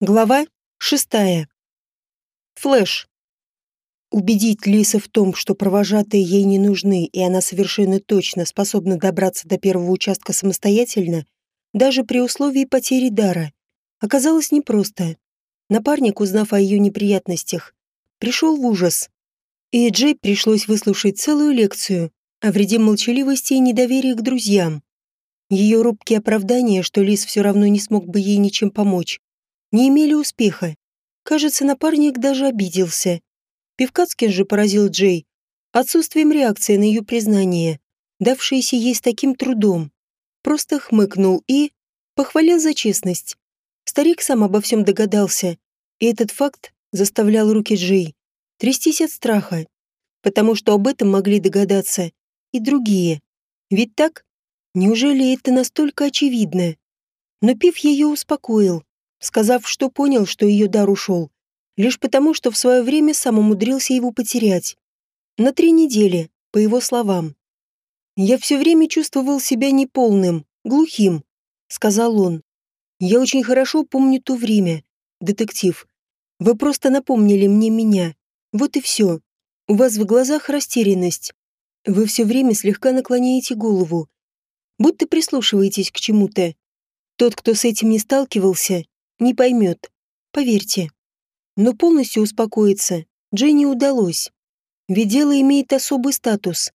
Глава шестая. Флэш. Убедить Лиса в том, что провожатые ей не нужны, и она совершенно точно способна добраться до первого участка самостоятельно, даже при условии потери дара, оказалось непросто. Напарник, узнав о ее неприятностях, пришел в ужас. И Джей пришлось выслушать целую лекцию о вреде молчаливости и недоверия к друзьям. Ее робкие оправдания, что Лис все равно не смог бы ей ничем помочь, не имели успеха. Кажется, напарник даже обиделся. Певкацкин же поразил Джей отсутствием реакции на ее признание, давшееся ей с таким трудом. Просто хмыкнул и похвалил за честность. Старик сам обо всем догадался, и этот факт заставлял руки Джей трястись от страха, потому что об этом могли догадаться и другие. Ведь так? Неужели это настолько очевидно? Но Пив ее успокоил сказав, что понял, что ее дар ушел, лишь потому, что в свое время сам умудрился его потерять. На три недели, по его словам. «Я все время чувствовал себя неполным, глухим», — сказал он. «Я очень хорошо помню то время, детектив. Вы просто напомнили мне меня. Вот и все. У вас в глазах растерянность. Вы все время слегка наклоняете голову, будто прислушиваетесь к чему-то. Тот, кто с этим не сталкивался, не поймет. Поверьте. Но полностью успокоиться Дженни удалось. Ведь дело имеет особый статус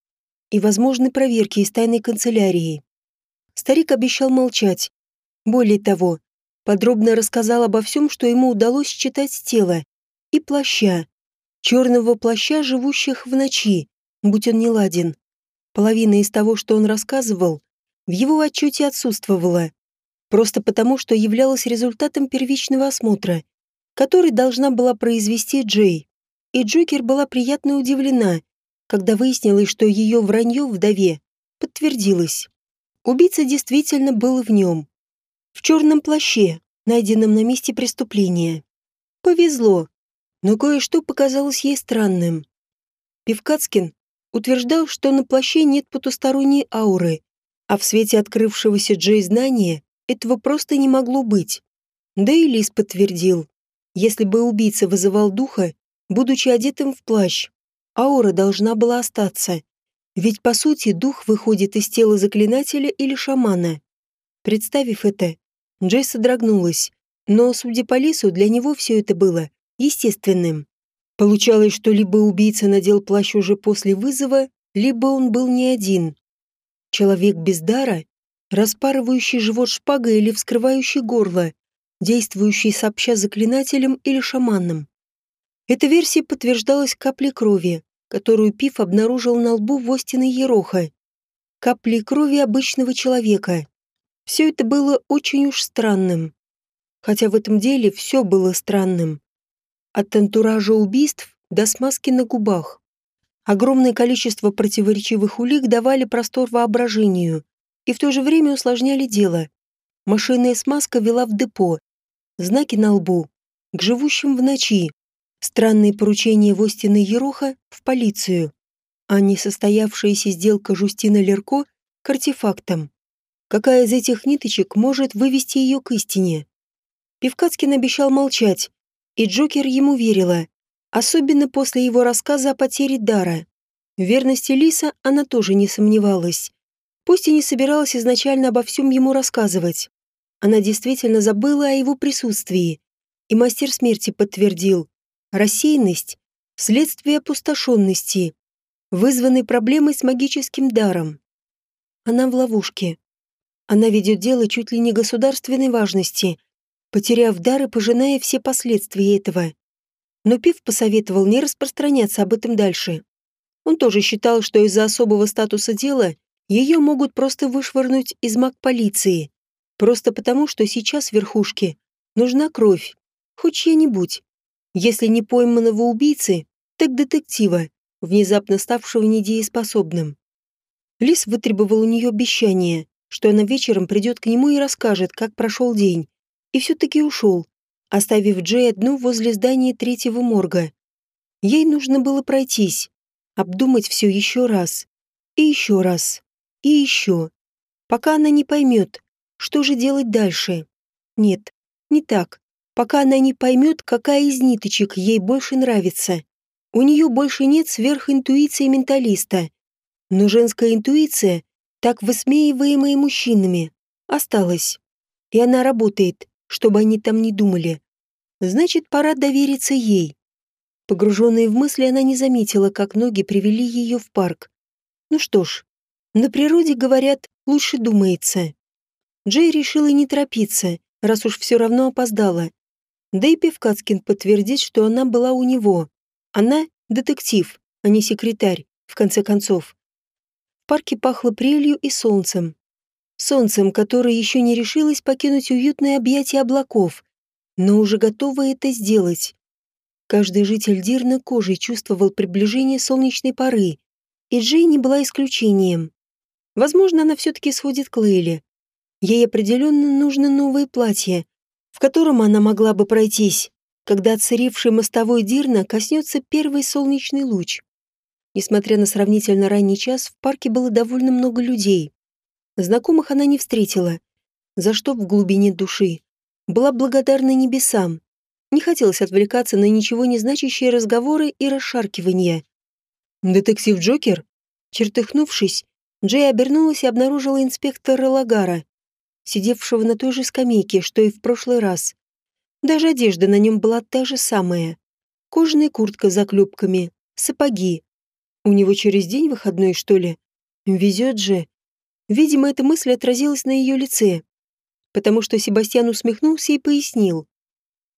и возможны проверки из тайной канцелярии. Старик обещал молчать. Более того, подробно рассказал обо всем, что ему удалось читать с тела и плаща, черного плаща, живущих в ночи, будь он не ладен. Половина из того, что он рассказывал, в его отчете отсутствовала просто потому, что являлась результатом первичного осмотра, который должна была произвести Джей. И Джокер была приятно удивлена, когда выяснилось, что ее вранье вдове подтвердилось. Убийца действительно был в нем. В черном плаще, найденном на месте преступления. Повезло, но кое-что показалось ей странным. Певкацкин утверждал, что на плаще нет потусторонней ауры, а в свете открывшегося Джей знания этого просто не могло быть. Да и Лис подтвердил. Если бы убийца вызывал духа, будучи одетым в плащ, аура должна была остаться. Ведь, по сути, дух выходит из тела заклинателя или шамана. Представив это, Джей содрогнулась, но, судя по Лису, для него все это было естественным. Получалось, что либо убийца надел плащ уже после вызова, либо он был не один. Человек без дара распарывающий живот шпагой или вскрывающий горло, действующий сообща заклинателем или шаманом. Эта версия подтверждалась каплей крови, которую Пиф обнаружил на лбу Востина Ероха. Капли крови обычного человека. Все это было очень уж странным. Хотя в этом деле все было странным. От антуража убийств до смазки на губах. Огромное количество противоречивых улик давали простор воображению, и в то же время усложняли дело. Машинная смазка вела в депо, знаки на лбу, к живущим в ночи, странные поручения Востина Ероха в полицию, а несостоявшаяся сделка Жустина Лерко к артефактам. Какая из этих ниточек может вывести ее к истине? Певкацкин обещал молчать, и Джокер ему верила, особенно после его рассказа о потере дара. В верности Лиса она тоже не сомневалась. Пусть и не собиралась изначально обо всем ему рассказывать. Она действительно забыла о его присутствии. И мастер смерти подтвердил. Рассеянность – следствие опустошенности, вызванной проблемой с магическим даром. Она в ловушке. Она ведет дело чуть ли не государственной важности, потеряв дар и пожиная все последствия этого. Но Пив посоветовал не распространяться об этом дальше. Он тоже считал, что из-за особого статуса дела ее могут просто вышвырнуть из маг полиции. Просто потому, что сейчас верхушке нужна кровь. Хоть чья-нибудь. Если не пойманного убийцы, так детектива, внезапно ставшего недееспособным. Лис вытребовал у нее обещание, что она вечером придет к нему и расскажет, как прошел день. И все-таки ушел, оставив Джей одну возле здания третьего морга. Ей нужно было пройтись, обдумать все еще раз. И еще раз. И еще. Пока она не поймет, что же делать дальше. Нет, не так. пока она не поймет, какая из ниточек ей больше нравится. У нее больше нет сверхинтуиции менталиста. Но женская интуиция, так высмеиваемая мужчинами, осталась. И она работает, чтобы они там не думали. Значит, пора довериться ей. Погруженная в мысли, она не заметила, как ноги привели ее в парк. Ну что ж, на природе, говорят, лучше думается. Джей решила не торопиться, раз уж все равно опоздала. Да и Певкацкин подтвердит, что она была у него. Она — детектив, а не секретарь, в конце концов. В парке пахло прелью и солнцем. Солнцем, которое еще не решилось покинуть уютное объятие облаков, но уже готова это сделать. Каждый житель Дирна кожей чувствовал приближение солнечной поры, и Джей не была исключением. Возможно, она все-таки сходит к Лейле. Ей определенно нужно новое платье, в котором она могла бы пройтись, когда отсыревший мостовой Дирна коснется первый солнечный луч. Несмотря на сравнительно ранний час, в парке было довольно много людей. Знакомых она не встретила, за что в глубине души была благодарна небесам. Не хотелось отвлекаться на ничего не значащие разговоры и расшаркивания. «Детектив Джокер?» Чертыхнувшись, Джей обернулась и обнаружила инспектора Лагара, сидевшего на той же скамейке, что и в прошлый раз. Даже одежда на нем была та же самая. Кожаная куртка с заклепками, сапоги. У него через день выходной, что ли? Везет же. Видимо, эта мысль отразилась на ее лице, потому что Себастьян усмехнулся и пояснил.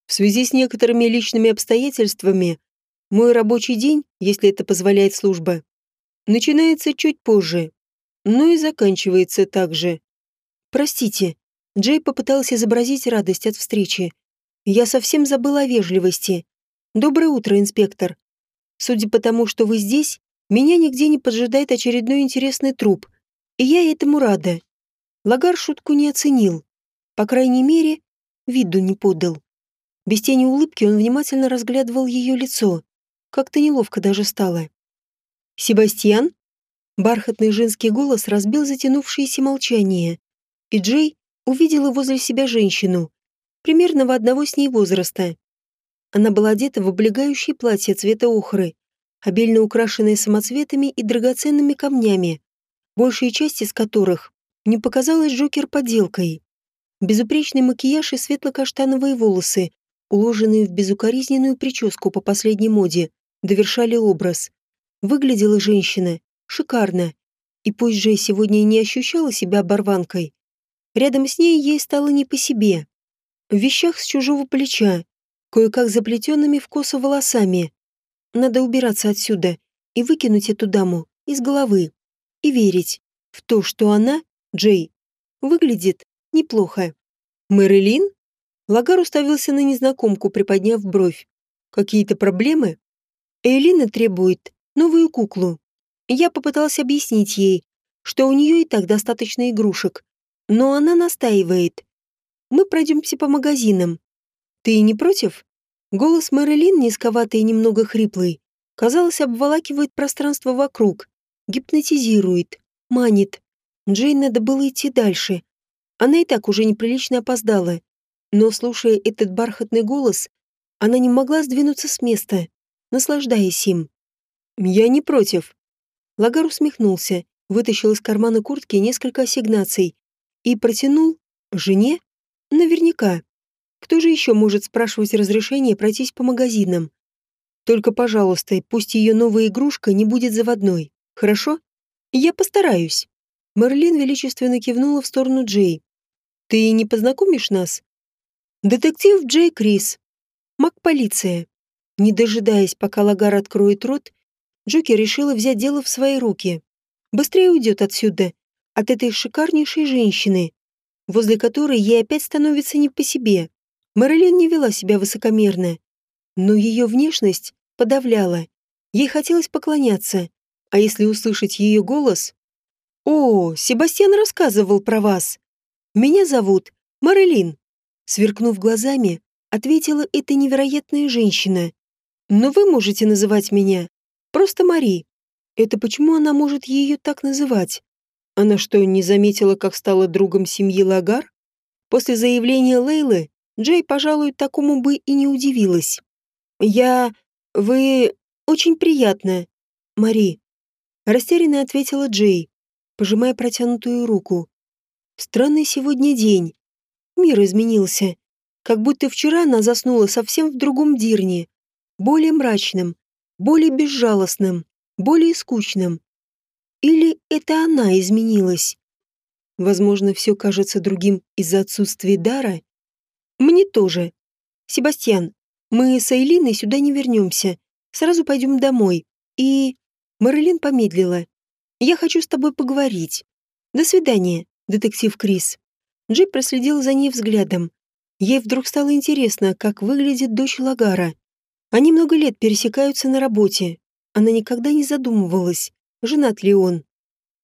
В связи с некоторыми личными обстоятельствами, мой рабочий день, если это позволяет служба, начинается чуть позже, но и заканчивается так же. Простите, Джей попытался изобразить радость от встречи. Я совсем забыла о вежливости. Доброе утро, инспектор. Судя по тому, что вы здесь, меня нигде не поджидает очередной интересный труп, и я этому рада. Лагар шутку не оценил. По крайней мере, виду не подал. Без тени улыбки он внимательно разглядывал ее лицо. Как-то неловко даже стало. «Себастьян?» Бархатный женский голос разбил затянувшееся молчание, и Джей увидела возле себя женщину, примерно в одного с ней возраста. Она была одета в облегающее платье цвета охры, обильно украшенное самоцветами и драгоценными камнями, большая часть из которых не показалась Джокер подделкой. Безупречный макияж и светло-каштановые волосы уложенные в безукоризненную прическу по последней моде, довершали образ. Выглядела женщина шикарно, и пусть же сегодня и не ощущала себя оборванкой, рядом с ней ей стало не по себе. В вещах с чужого плеча, кое-как заплетенными в косу волосами. Надо убираться отсюда и выкинуть эту даму из головы. И верить в то, что она, Джей, выглядит неплохо. Мэрилин? Лагар уставился на незнакомку, приподняв бровь. «Какие-то проблемы?» Эйлина требует новую куклу. Я попытался объяснить ей, что у нее и так достаточно игрушек, но она настаивает. Мы пройдемся по магазинам. Ты не против? Голос Мэрилин, низковатый и немного хриплый, казалось, обволакивает пространство вокруг, гипнотизирует, манит. Джейн надо было идти дальше. Она и так уже неприлично опоздала. Но, слушая этот бархатный голос, она не могла сдвинуться с места, наслаждаясь им. «Я не против». Лагар усмехнулся, вытащил из кармана куртки несколько ассигнаций и протянул жене? Наверняка. Кто же еще может спрашивать разрешение пройтись по магазинам? Только, пожалуйста, пусть ее новая игрушка не будет заводной, хорошо? Я постараюсь. Мерлин величественно кивнула в сторону Джей. Ты не познакомишь нас? Детектив Джей Крис. Маг-полиция. Не дожидаясь, пока Лагар откроет рот, Джокер решила взять дело в свои руки. Быстрее уйдет отсюда, от этой шикарнейшей женщины, возле которой ей опять становится не по себе. Мэрилин не вела себя высокомерно, но ее внешность подавляла. Ей хотелось поклоняться, а если услышать ее голос... «О, Себастьян рассказывал про вас. Меня зовут Мэрилин. Сверкнув глазами, ответила эта невероятная женщина. «Но вы можете называть меня просто Мари. Это почему она может ее так называть? Она что, не заметила, как стала другом семьи Лагар? После заявления Лейлы Джей, пожалуй, такому бы и не удивилась. «Я... вы... очень приятно, Мари», — растерянно ответила Джей, пожимая протянутую руку. «Странный сегодня день. Мир изменился. Как будто вчера она заснула совсем в другом дирне, более мрачным, более безжалостным, более скучным. Или это она изменилась? Возможно, все кажется другим из-за отсутствия дара? Мне тоже. Себастьян, мы с Эйлиной сюда не вернемся. Сразу пойдем домой. И... Мэрилин помедлила. Я хочу с тобой поговорить. До свидания, детектив Крис. Джип проследил за ней взглядом. Ей вдруг стало интересно, как выглядит дочь Лагара. Они много лет пересекаются на работе. Она никогда не задумывалась, женат ли он.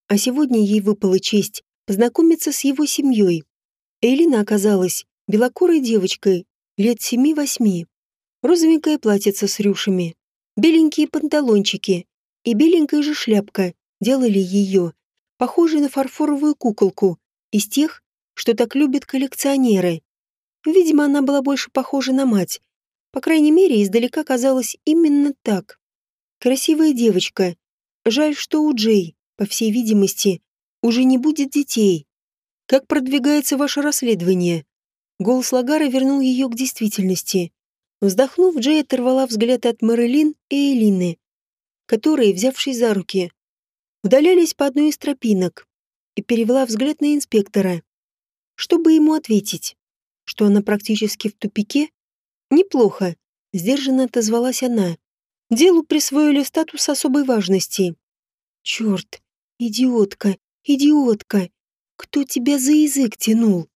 А сегодня ей выпала честь познакомиться с его семьей. Эйлина оказалась белокурой девочкой лет семи-восьми. Розовенькое платьице с рюшами, беленькие панталончики и беленькая же шляпка делали ее, похожей на фарфоровую куколку, из тех, что так любят коллекционеры. Видимо, она была больше похожа на мать. По крайней мере, издалека казалось именно так. Красивая девочка. Жаль, что у Джей, по всей видимости, уже не будет детей. Как продвигается ваше расследование? Голос Лагара вернул ее к действительности. Вздохнув, Джей оторвала взгляд от Мэрилин и Элины, которые, взявшись за руки, удалялись по одной из тропинок, и перевела взгляд на инспектора. Чтобы ему ответить, что она практически в тупике? Неплохо, сдержанно отозвалась она. Делу присвоили статус особой важности. Черт, идиотка, идиотка, кто тебя за язык тянул?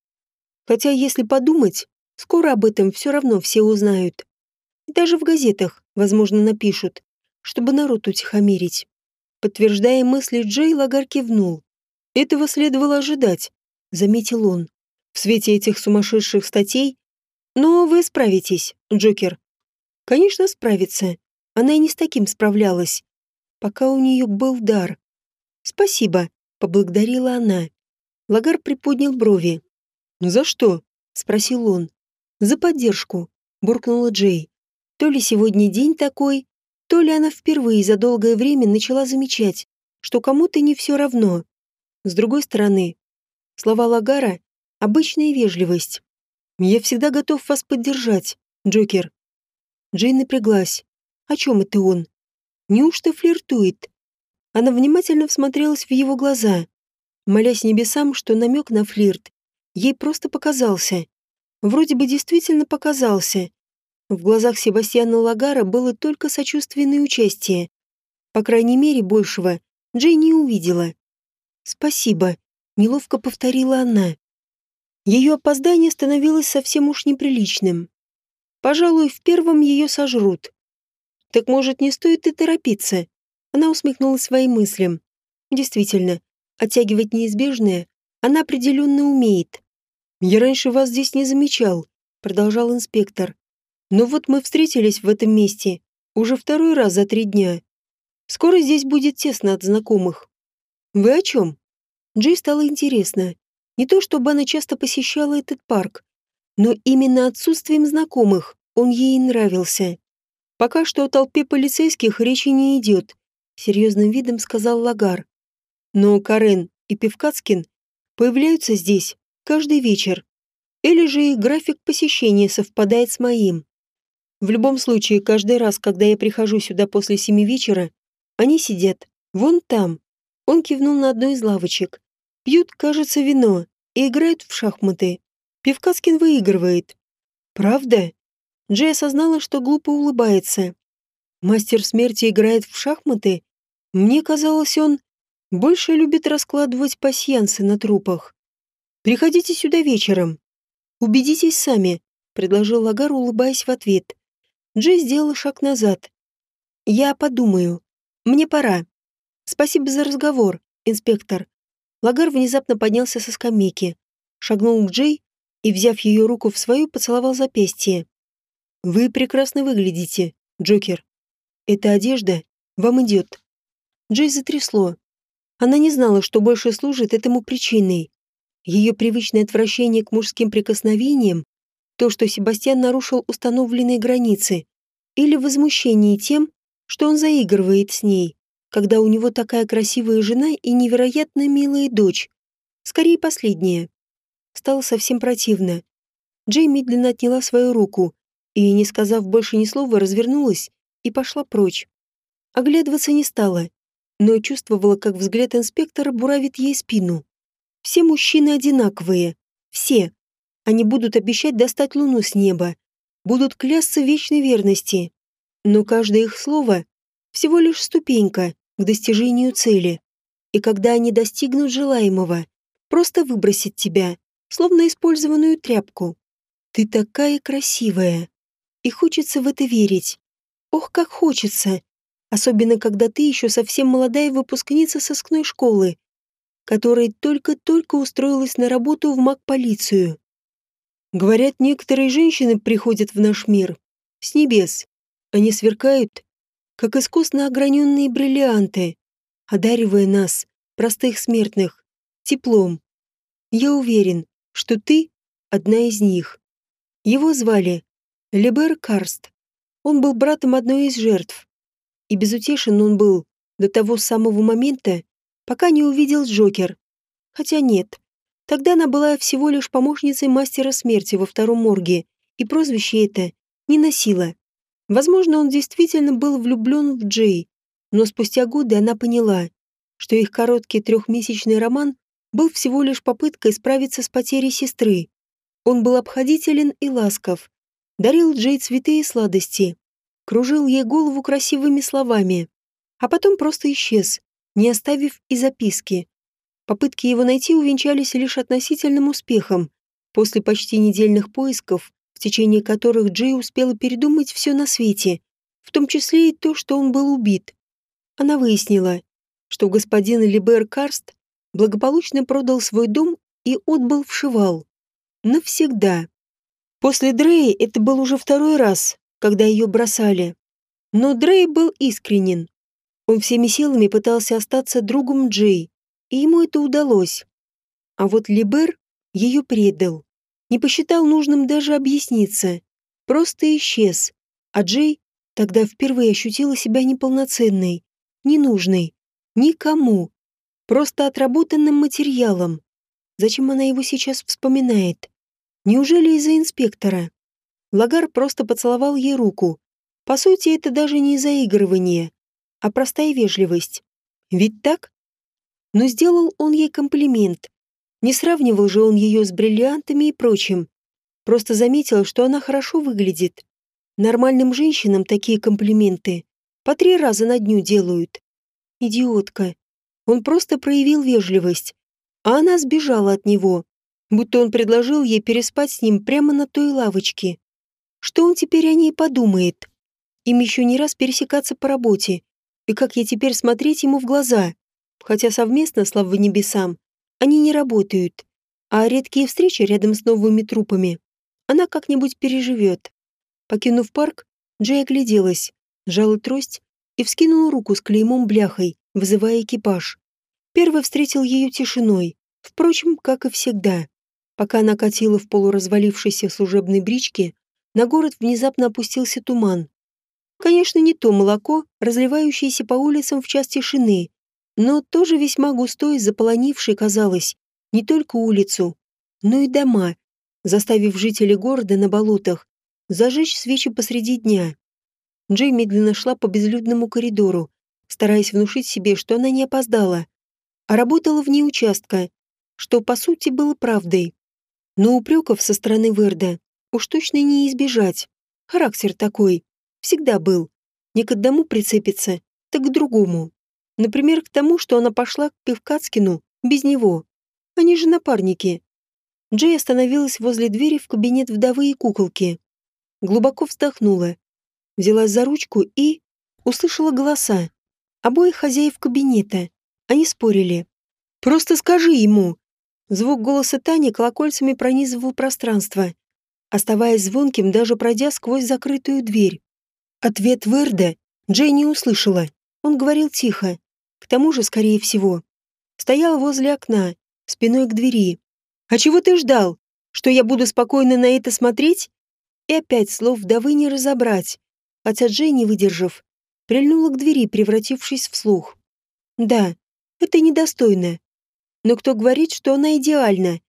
Хотя, если подумать, скоро об этом все равно все узнают. Даже в газетах, возможно, напишут, чтобы народ утихомирить. Подтверждая мысли Джей, Лагар кивнул. Этого следовало ожидать, заметил он. В свете этих сумасшедших статей. Но вы справитесь, Джокер. Конечно, справится. Она и не с таким справлялась. Пока у нее был дар. «Спасибо», — поблагодарила она. Лагар приподнял брови. «За что?» — спросил он. «За поддержку», — буркнула Джей. То ли сегодня день такой, то ли она впервые за долгое время начала замечать, что кому-то не все равно. С другой стороны, слова Лагара — обычная вежливость. «Я всегда готов вас поддержать, Джокер». Джей напряглась. О чем это он? Неужто флиртует? Она внимательно всмотрелась в его глаза, молясь небесам, что намек на флирт ей просто показался. Вроде бы действительно показался. В глазах Себастьяна Лагара было только сочувственное участие. По крайней мере, большего Джей не увидела. «Спасибо», — неловко повторила она. Ее опоздание становилось совсем уж неприличным. Пожалуй, в первом ее сожрут. Так может, не стоит и торопиться? Она усмехнулась своим мыслям. Действительно, оттягивать неизбежное она определенно умеет. «Я раньше вас здесь не замечал», — продолжал инспектор. «Но вот мы встретились в этом месте уже второй раз за три дня. Скоро здесь будет тесно от знакомых». «Вы о чем?» Джей стало интересно. Не то чтобы она часто посещала этот парк, но именно отсутствием знакомых он ей нравился. Пока что о толпе полицейских речи не идет, серьезным видом сказал Лагар. Но Карен и Певкацкин появляются здесь каждый вечер. Или же их график посещения совпадает с моим. В любом случае, каждый раз, когда я прихожу сюда после семи вечера, они сидят вон там. Он кивнул на одну из лавочек. Пьют, кажется, вино и играют в шахматы. Певкацкин выигрывает. Правда? Джей осознала, что глупо улыбается. Мастер смерти играет в шахматы? Мне казалось, он больше любит раскладывать пасьянсы на трупах. Приходите сюда вечером. Убедитесь сами, предложил Лагар, улыбаясь в ответ. Джей сделала шаг назад. Я подумаю. Мне пора. Спасибо за разговор, инспектор. Лагар внезапно поднялся со скамейки, шагнул к Джей и, взяв ее руку в свою, поцеловал запястье. Вы прекрасно выглядите, Джокер. Эта одежда вам идет. Джей затрясло. Она не знала, что больше служит этому причиной. Ее привычное отвращение к мужским прикосновениям То, что Себастьян нарушил установленные границы, или в возмущении тем, что он заигрывает с ней, когда у него такая красивая жена и невероятно милая дочь. Скорее, последняя. Стало совсем противно. Джей медленно отняла свою руку и, не сказав больше ни слова, развернулась и пошла прочь. Оглядываться не стала, но чувствовала, как взгляд инспектора буравит ей спину. Все мужчины одинаковые. Все. Они будут обещать достать луну с неба, будут клясться вечной верности. Но каждое их слово — всего лишь ступенька к достижению цели. И когда они достигнут желаемого, просто выбросят тебя, словно использованную тряпку. Ты такая красивая. И хочется в это верить. Ох, как хочется. Особенно, когда ты еще совсем молодая выпускница соскной школы, которая только-только устроилась на работу в маг-полицию. Говорят, некоторые женщины приходят в наш мир с небес. Они сверкают, как искусно ограненные бриллианты, одаривая нас, простых смертных, теплом. Я уверен, что ты одна из них. Его звали Лебер Карст. Он был братом одной из жертв. И безутешен он был до того самого момента, пока не увидел Джокер. Хотя нет, Тогда она была всего лишь помощницей мастера смерти во втором морге, и прозвище это не носила. Возможно, он действительно был влюблен в Джей, но спустя годы она поняла, что их короткий трехмесячный роман был всего лишь попыткой справиться с потерей сестры. Он был обходителен и ласков, дарил Джей цветы и сладости, кружил ей голову красивыми словами, а потом просто исчез, не оставив и записки. Попытки его найти увенчались лишь относительным успехом. После почти недельных поисков, в течение которых Джей успела передумать все на свете, в том числе и то, что он был убит. Она выяснила, что господин Либер Карст благополучно продал свой дом и отбыл в Шивал. Навсегда. После Дрея это был уже второй раз, когда ее бросали. Но Дрей был искренен. Он всеми силами пытался остаться другом Джей, и ему это удалось. А вот Либер ее предал. Не посчитал нужным даже объясниться. Просто исчез. А Джей тогда впервые ощутила себя неполноценной, ненужной, никому, просто отработанным материалом. Зачем она его сейчас вспоминает? Неужели из-за инспектора? Лагар просто поцеловал ей руку. По сути, это даже не заигрывание, а простая вежливость. Ведь так? но сделал он ей комплимент. Не сравнивал же он ее с бриллиантами и прочим. Просто заметил, что она хорошо выглядит. Нормальным женщинам такие комплименты по три раза на дню делают. Идиотка. Он просто проявил вежливость, а она сбежала от него, будто он предложил ей переспать с ним прямо на той лавочке. Что он теперь о ней подумает? Им еще не раз пересекаться по работе. И как я теперь смотреть ему в глаза? хотя совместно, слава небесам, они не работают, а редкие встречи рядом с новыми трупами она как-нибудь переживет. Покинув парк, Джей огляделась, сжала трость и вскинула руку с клеймом бляхой, вызывая экипаж. Первый встретил ее тишиной, впрочем, как и всегда. Пока она катила в полуразвалившейся служебной бричке, на город внезапно опустился туман. Конечно, не то молоко, разливающееся по улицам в час тишины, но тоже весьма густой, заполонивший, казалось, не только улицу, но и дома, заставив жителей города на болотах зажечь свечи посреди дня. Джей медленно шла по безлюдному коридору, стараясь внушить себе, что она не опоздала, а работала вне участка, что, по сути, было правдой. Но упреков со стороны Верда уж точно не избежать. Характер такой. Всегда был. Не к одному прицепиться, так к другому. Например, к тому, что она пошла к Певкацкину без него. Они же напарники. Джей остановилась возле двери в кабинет вдовы и куколки. Глубоко вздохнула. Взялась за ручку и... услышала голоса. Обоих хозяев кабинета. Они спорили. «Просто скажи ему!» Звук голоса Тани колокольцами пронизывал пространство, оставаясь звонким, даже пройдя сквозь закрытую дверь. Ответ Верда Джей не услышала. Он говорил тихо, к тому же, скорее всего, стоял возле окна, спиной к двери. «А чего ты ждал? Что я буду спокойно на это смотреть? И опять слов вдовы не разобрать. Хотя Джей, не выдержав, прильнула к двери, превратившись в слух. Да, это недостойно. Но кто говорит, что она идеальна?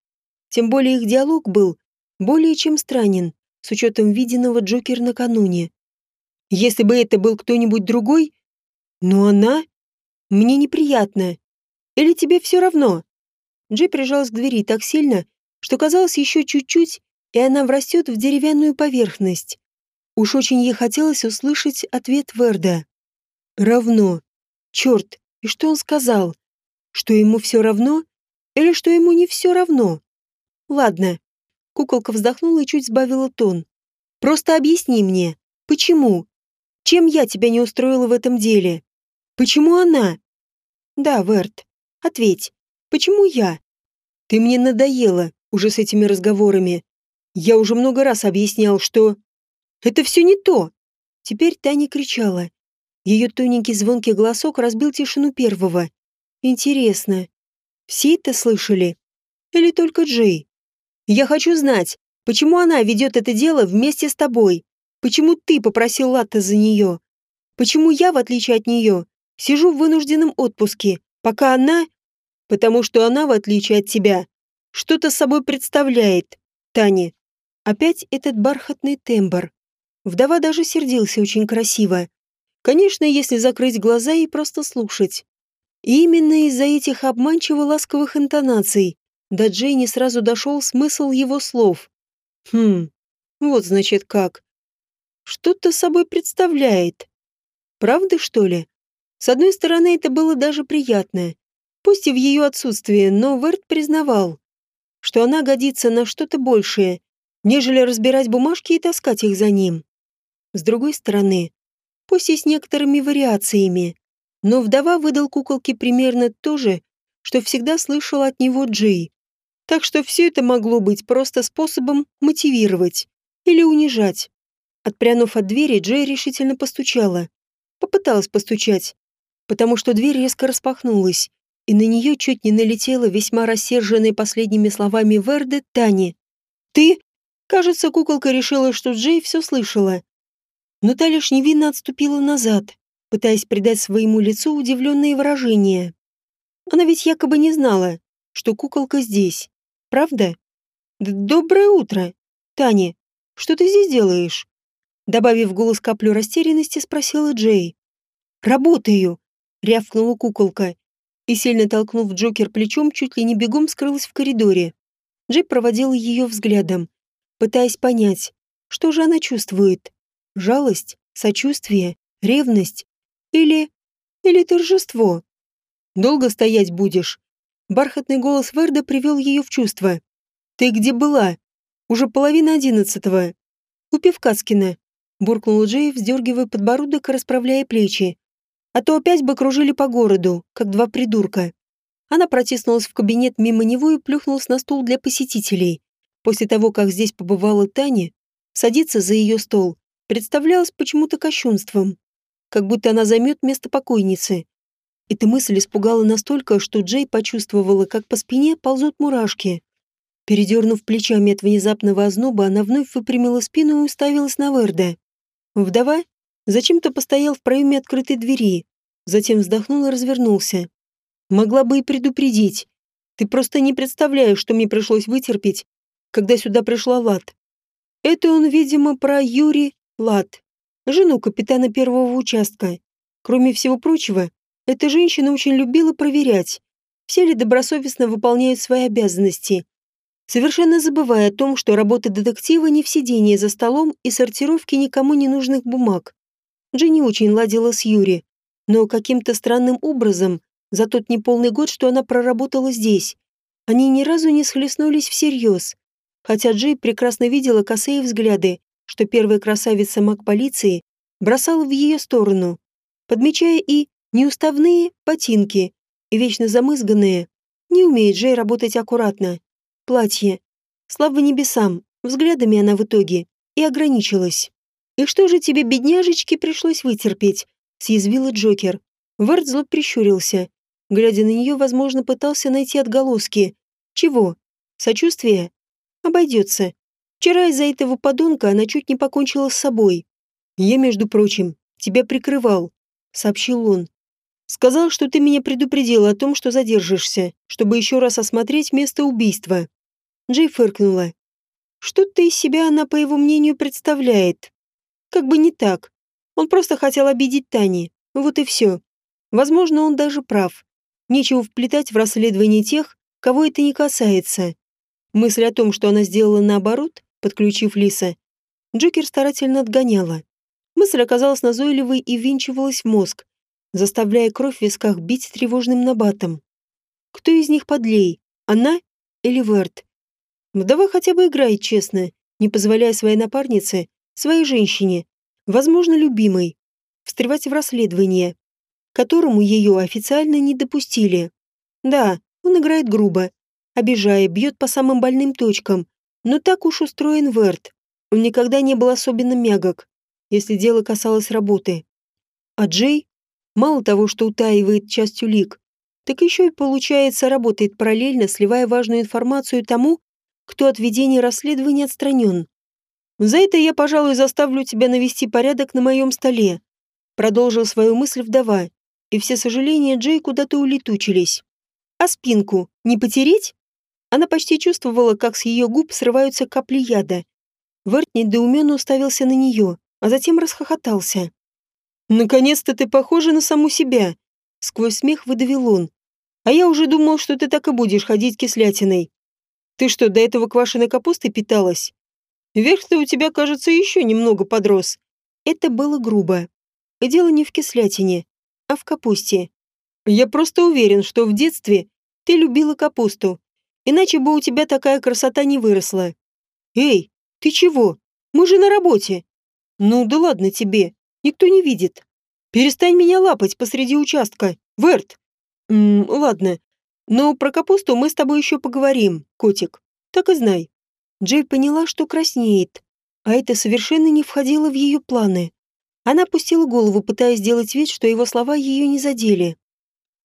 Тем более их диалог был более чем странен, с учетом виденного Джокер накануне. Если бы это был кто-нибудь другой, но она... Мне неприятно. Или тебе все равно? Джей прижалась к двери так сильно, что казалось еще чуть-чуть, и она врастет в деревянную поверхность. Уж очень ей хотелось услышать ответ Верда. Равно. Черт, и что он сказал? Что ему все равно? Или что ему не все равно? Ладно. Куколка вздохнула и чуть сбавила тон. Просто объясни мне, почему? Чем я тебя не устроила в этом деле? Почему она? Да, Верт, ответь. Почему я? Ты мне надоела уже с этими разговорами. Я уже много раз объяснял, что... Это все не то. Теперь Таня кричала. Ее тоненький звонкий голосок разбил тишину первого. Интересно, все это слышали? Или только Джей? Я хочу знать, почему она ведет это дело вместе с тобой? Почему ты попросил Латта за нее? Почему я, в отличие от нее, сижу в вынужденном отпуске, пока она... Потому что она, в отличие от тебя, что-то собой представляет, Таня. Опять этот бархатный тембр. Вдова даже сердился очень красиво. Конечно, если закрыть глаза и просто слушать. И именно из-за этих обманчиво ласковых интонаций до Джейни сразу дошел смысл его слов. Хм, вот значит как. Что-то собой представляет. Правда, что ли? С одной стороны, это было даже приятно. Пусть и в ее отсутствии, но Верт признавал, что она годится на что-то большее, нежели разбирать бумажки и таскать их за ним. С другой стороны, пусть и с некоторыми вариациями, но вдова выдал куколке примерно то же, что всегда слышал от него Джей. Так что все это могло быть просто способом мотивировать или унижать. Отпрянув от двери, Джей решительно постучала. Попыталась постучать, потому что дверь резко распахнулась, и на нее чуть не налетела весьма рассерженная последними словами Верды Тани. «Ты?» Кажется, куколка решила, что Джей все слышала. Но та лишь невинно отступила назад, пытаясь придать своему лицу удивленные выражения. Она ведь якобы не знала, что куколка здесь. Правда? «Доброе утро, Таня. Что ты здесь делаешь?» Добавив голос каплю растерянности, спросила Джей. «Работаю!» — рявкнула куколка и, сильно толкнув Джокер плечом, чуть ли не бегом скрылась в коридоре. Джей проводила ее взглядом, пытаясь понять, что же она чувствует. Жалость, сочувствие, ревность или... или торжество? Долго стоять будешь? Бархатный голос Верда привел ее в чувство. Ты где была? Уже половина одиннадцатого. У Певкацкина. Буркнул Джей, вздергивая подбородок и расправляя плечи. А то опять бы кружили по городу, как два придурка. Она протиснулась в кабинет мимо него и плюхнулась на стул для посетителей. После того, как здесь побывала Таня, садиться за ее стол представлялось почему-то кощунством как будто она займет место покойницы. Эта мысль испугала настолько, что Джей почувствовала, как по спине ползут мурашки. Передернув плечами от внезапного озноба, она вновь выпрямила спину и уставилась на Верда. Вдова зачем-то постоял в проеме открытой двери, затем вздохнул и развернулся. «Могла бы и предупредить. Ты просто не представляешь, что мне пришлось вытерпеть, когда сюда пришла Лад. Это он, видимо, про Юри Лад жену капитана первого участка. Кроме всего прочего, эта женщина очень любила проверять, все ли добросовестно выполняют свои обязанности, совершенно забывая о том, что работа детектива не в сидении за столом и сортировке никому не нужных бумаг. Дженни очень ладила с Юри, но каким-то странным образом за тот неполный год, что она проработала здесь, они ни разу не схлестнулись всерьез, хотя Джей прекрасно видела косые взгляды, что первая красавица маг полиции бросала в ее сторону, подмечая и неуставные ботинки, и вечно замызганные. Не умеет Джей работать аккуратно. Платье. Слава небесам, взглядами она в итоге и ограничилась. «И что же тебе, бедняжечки, пришлось вытерпеть?» — съязвила Джокер. Вард зло прищурился. Глядя на нее, возможно, пытался найти отголоски. Чего? Сочувствие? Обойдется. Вчера из-за этого подонка она чуть не покончила с собой. Я, между прочим, тебя прикрывал, сообщил он. Сказал, что ты меня предупредил о том, что задержишься, чтобы еще раз осмотреть место убийства. Джей фыркнула. Что-то из себя она, по его мнению, представляет. Как бы не так. Он просто хотел обидеть Тани. Вот и все. Возможно, он даже прав. Нечего вплетать в расследование тех, кого это не касается. Мысль о том, что она сделала наоборот, подключив Лиса, Джокер старательно отгоняла. Мысль оказалась назойливой и винчивалась в мозг, заставляя кровь в висках бить тревожным набатом. Кто из них подлей, она или Верт? Вдова хотя бы играет честно, не позволяя своей напарнице, своей женщине, возможно, любимой, встревать в расследование, которому ее официально не допустили. Да, он играет грубо, обижая, бьет по самым больным точкам, но так уж устроен Верт. Он никогда не был особенно мягок, если дело касалось работы. А Джей, мало того, что утаивает часть улик, так еще и, получается, работает параллельно, сливая важную информацию тому, кто от ведения расследования отстранен. «За это я, пожалуй, заставлю тебя навести порядок на моем столе», продолжил свою мысль вдова, и все сожаления Джей куда-то улетучились. «А спинку не потереть?» Она почти чувствовала, как с ее губ срываются капли яда. Верт недоуменно уставился на нее, а затем расхохотался. «Наконец-то ты похожа на саму себя!» Сквозь смех выдавил он. «А я уже думал, что ты так и будешь ходить кислятиной. Ты что, до этого квашеной капустой питалась? Верх-то у тебя, кажется, еще немного подрос. Это было грубо. Дело не в кислятине, а в капусте. Я просто уверен, что в детстве ты любила капусту. Иначе бы у тебя такая красота не выросла. Эй, ты чего? Мы же на работе. Ну да ладно тебе. Никто не видит. Перестань меня лапать посреди участка. Верт. М ладно, но про капусту мы с тобой еще поговорим, котик. Так и знай. Джей поняла, что краснеет, а это совершенно не входило в ее планы. Она опустила голову, пытаясь сделать вид, что его слова ее не задели.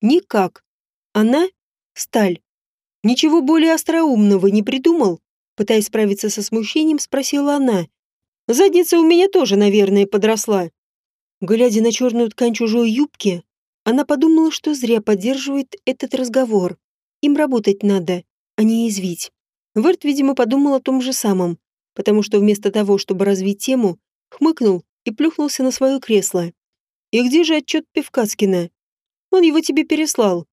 Никак. Она — сталь. Ничего более остроумного не придумал? Пытаясь справиться со смущением, спросила она. Задница у меня тоже, наверное, подросла. Глядя на черную ткань чужой юбки, она подумала, что зря поддерживает этот разговор. Им работать надо, а не извить. Верт, видимо, подумал о том же самом, потому что вместо того, чтобы развить тему, хмыкнул и плюхнулся на свое кресло. «И где же отчет Певкацкина? Он его тебе переслал.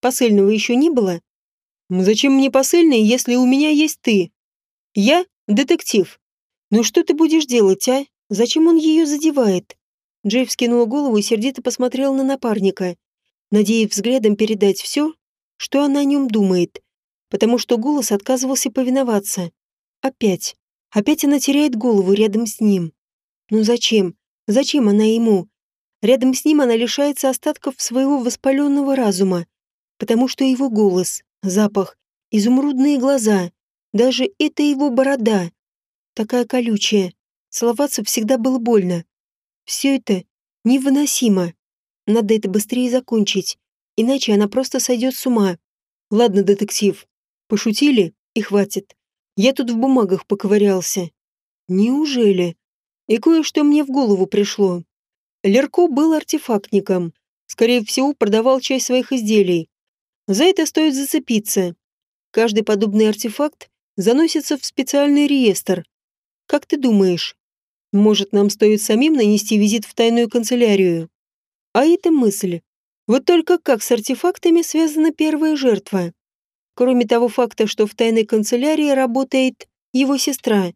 Посыльного еще не было? Зачем мне посыльный, если у меня есть ты? Я детектив. Ну что ты будешь делать, а? Зачем он ее задевает? Джей вскинул голову и сердито посмотрел на напарника, надеясь взглядом передать все, что она о нем думает, потому что голос отказывался повиноваться. Опять. Опять она теряет голову рядом с ним. Ну зачем? Зачем она ему? Рядом с ним она лишается остатков своего воспаленного разума, потому что его голос, запах, изумрудные глаза, даже это его борода, такая колючая. Целоваться всегда было больно. Все это невыносимо. Надо это быстрее закончить, иначе она просто сойдет с ума. Ладно, детектив, пошутили и хватит. Я тут в бумагах поковырялся. Неужели? И кое-что мне в голову пришло. Лерко был артефактником. Скорее всего, продавал часть своих изделий. За это стоит зацепиться. Каждый подобный артефакт заносится в специальный реестр. Как ты думаешь, может, нам стоит самим нанести визит в тайную канцелярию? А это мысль. Вот только как с артефактами связана первая жертва? Кроме того факта, что в тайной канцелярии работает его сестра.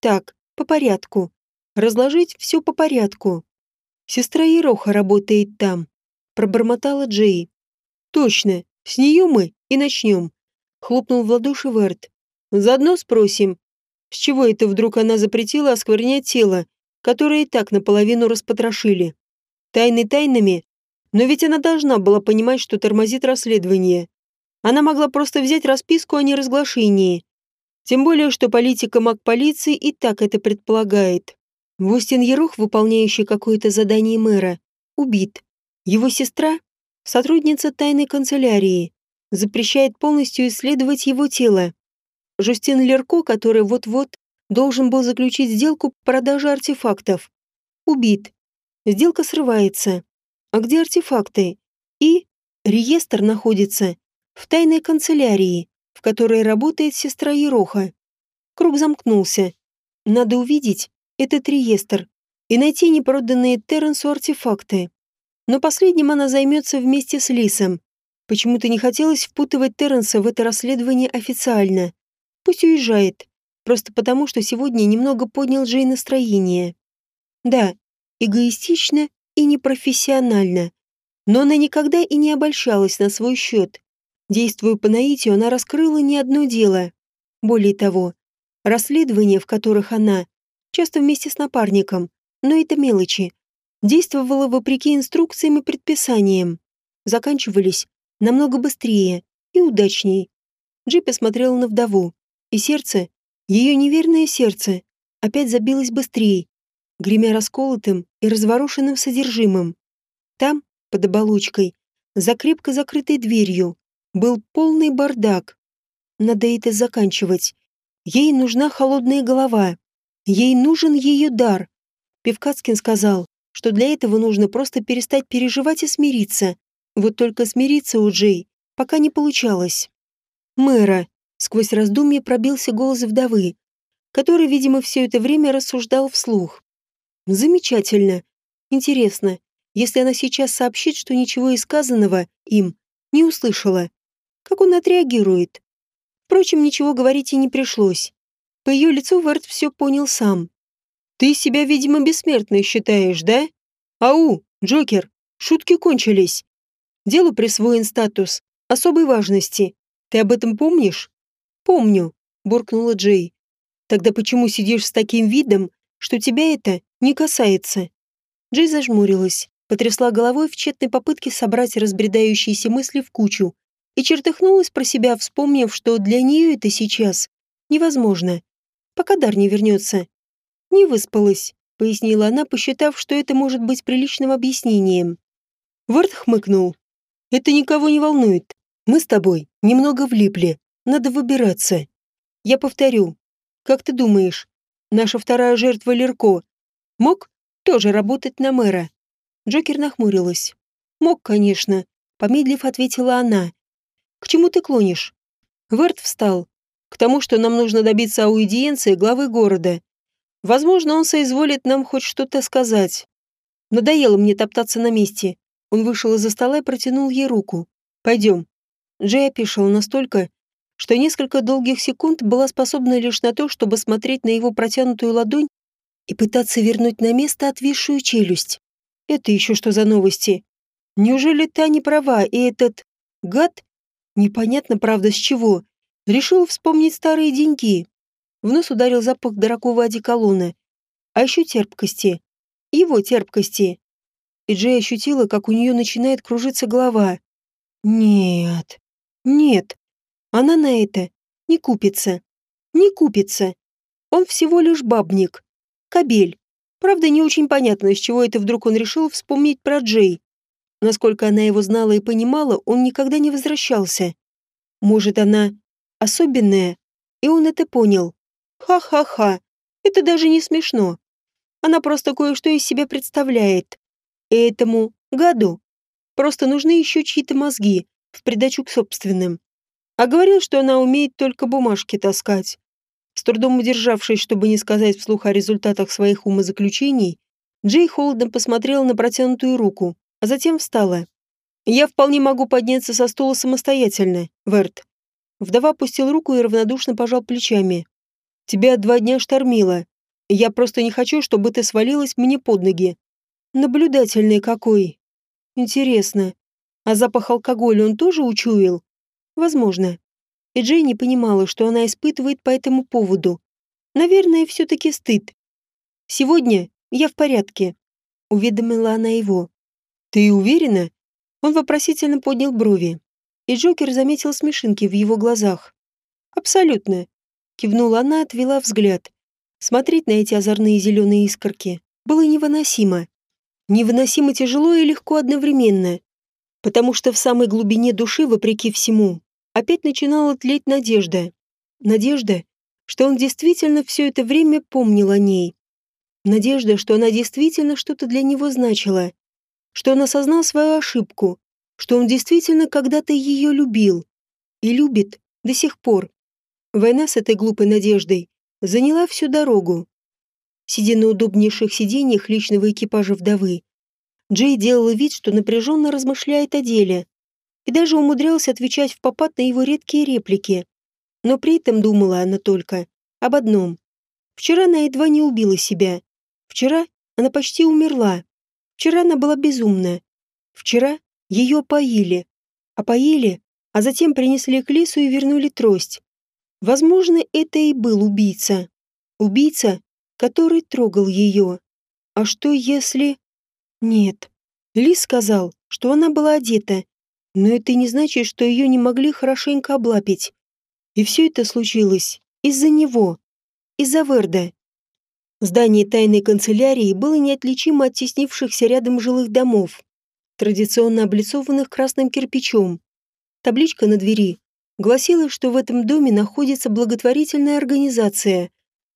Так, по порядку. Разложить все по порядку. Сестра Ероха работает там. Пробормотала Джей. Точно, с нее мы и начнем. Хлопнул в ладоши Верт. Заодно спросим, с чего это вдруг она запретила осквернять тело, которое и так наполовину распотрошили? Тайны тайнами, но ведь она должна была понимать, что тормозит расследование. Она могла просто взять расписку о неразглашении. Тем более, что политика маг полиции и так это предполагает. Вустин Ерух, выполняющий какое-то задание мэра, убит. Его сестра, сотрудница тайной канцелярии, запрещает полностью исследовать его тело. Жустин Лерко, который вот-вот должен был заключить сделку по продаже артефактов. Убит. Сделка срывается. А где артефакты? И реестр находится в тайной канцелярии, в которой работает сестра Ероха. Круг замкнулся. Надо увидеть этот реестр и найти непроданные Терренсу артефакты. Но последним она займется вместе с Лисом. Почему-то не хотелось впутывать Терренса в это расследование официально. Пусть уезжает, просто потому, что сегодня немного поднял Джей настроение. Да, эгоистично и непрофессионально. Но она никогда и не обольщалась на свой счет. Действуя по наитию, она раскрыла не одно дело. Более того, расследования, в которых она, часто вместе с напарником, но это мелочи, действовала вопреки инструкциям и предписаниям, заканчивались намного быстрее и удачнее. Джей посмотрела на вдову, и сердце, ее неверное сердце, опять забилось быстрее, гремя расколотым и разворошенным содержимым. Там, под оболочкой, за крепко закрытой дверью, был полный бардак. Надо это заканчивать. Ей нужна холодная голова. Ей нужен ее дар. Певкацкин сказал, что для этого нужно просто перестать переживать и смириться. Вот только смириться у Джей пока не получалось. «Мэра», — сквозь раздумье пробился голос вдовы, который, видимо, все это время рассуждал вслух. Замечательно. Интересно, если она сейчас сообщит, что ничего из сказанного им не услышала, как он отреагирует? Впрочем, ничего говорить и не пришлось. По ее лицу Вард все понял сам. «Ты себя, видимо, бессмертной считаешь, да? Ау, Джокер, шутки кончились. Делу присвоен статус особой важности. Ты об этом помнишь?» «Помню», — буркнула Джей. «Тогда почему сидишь с таким видом, что тебя это не касается. Джей зажмурилась, потрясла головой в тщетной попытке собрать разбредающиеся мысли в кучу и чертыхнулась про себя, вспомнив, что для нее это сейчас невозможно, пока дар не вернется. «Не выспалась», — пояснила она, посчитав, что это может быть приличным объяснением. Вард хмыкнул. «Это никого не волнует. Мы с тобой немного влипли. Надо выбираться. Я повторю. Как ты думаешь, наша вторая жертва Лерко Мог тоже работать на мэра. Джокер нахмурилась. Мог, конечно, помедлив ответила она. К чему ты клонишь? Верт встал. К тому, что нам нужно добиться аудиенции главы города. Возможно, он соизволит нам хоть что-то сказать. Надоело мне топтаться на месте. Он вышел из-за стола и протянул ей руку. Пойдем. Джей опешил настолько, что несколько долгих секунд была способна лишь на то, чтобы смотреть на его протянутую ладонь и пытаться вернуть на место отвисшую челюсть. Это еще что за новости? Неужели та не права, и этот гад, непонятно, правда, с чего, решил вспомнить старые деньги? В нос ударил запах дорогого одеколона, а еще терпкости. Его терпкости. И Джей ощутила, как у нее начинает кружиться голова. Нет, нет, она на это не купится. Не купится. Он всего лишь бабник. Кабель. Правда, не очень понятно, с чего это вдруг он решил вспомнить про Джей. Насколько она его знала и понимала, он никогда не возвращался. Может, она особенная, и он это понял. Ха-ха-ха, это даже не смешно. Она просто кое-что из себя представляет. И этому гаду просто нужны еще чьи-то мозги, в придачу к собственным. А говорил, что она умеет только бумажки таскать. С трудом удержавшись, чтобы не сказать вслух о результатах своих умозаключений, Джей холодно посмотрела на протянутую руку, а затем встала. «Я вполне могу подняться со стула самостоятельно, Верт». Вдова опустил руку и равнодушно пожал плечами. «Тебя два дня штормило. Я просто не хочу, чтобы ты свалилась мне под ноги. Наблюдательный какой. Интересно. А запах алкоголя он тоже учуял? Возможно и Джей понимала, что она испытывает по этому поводу. Наверное, все-таки стыд. «Сегодня я в порядке», — уведомила она его. «Ты уверена?» Он вопросительно поднял брови, и Джокер заметил смешинки в его глазах. «Абсолютно», — кивнула она, отвела взгляд. Смотреть на эти озорные зеленые искорки было невыносимо. Невыносимо тяжело и легко одновременно, потому что в самой глубине души, вопреки всему, опять начинала тлеть надежда. Надежда, что он действительно все это время помнил о ней. Надежда, что она действительно что-то для него значила, что он осознал свою ошибку, что он действительно когда-то ее любил и любит до сих пор. Война с этой глупой надеждой заняла всю дорогу. Сидя на удобнейших сиденьях личного экипажа вдовы, Джей делала вид, что напряженно размышляет о деле, и даже умудрялась отвечать в попад на его редкие реплики. Но при этом думала она только об одном. Вчера она едва не убила себя. Вчера она почти умерла. Вчера она была безумна. Вчера ее поили. А поили, а затем принесли к лесу и вернули трость. Возможно, это и был убийца. Убийца, который трогал ее. А что если... Нет. Лис сказал, что она была одета, но это не значит, что ее не могли хорошенько облапить. И все это случилось из-за него, из-за Верда. Здание тайной канцелярии было неотличимо от теснившихся рядом жилых домов, традиционно облицованных красным кирпичом. Табличка на двери гласила, что в этом доме находится благотворительная организация,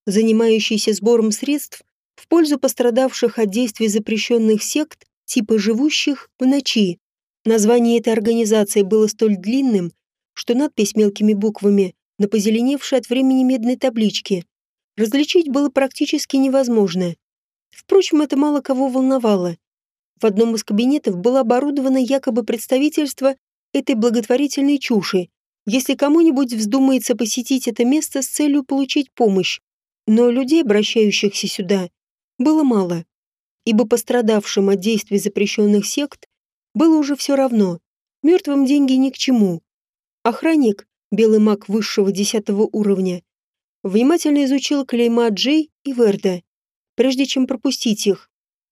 занимающаяся сбором средств в пользу пострадавших от действий запрещенных сект типа живущих в ночи. Название этой организации было столь длинным, что надпись мелкими буквами на позеленевшей от времени медной табличке различить было практически невозможно. Впрочем, это мало кого волновало. В одном из кабинетов было оборудовано якобы представительство этой благотворительной чуши, если кому-нибудь вздумается посетить это место с целью получить помощь. Но людей, обращающихся сюда, было мало, ибо пострадавшим от действий запрещенных сект было уже все равно. Мертвым деньги ни к чему. Охранник, белый маг высшего десятого уровня, внимательно изучил клейма Джей и Верда, прежде чем пропустить их,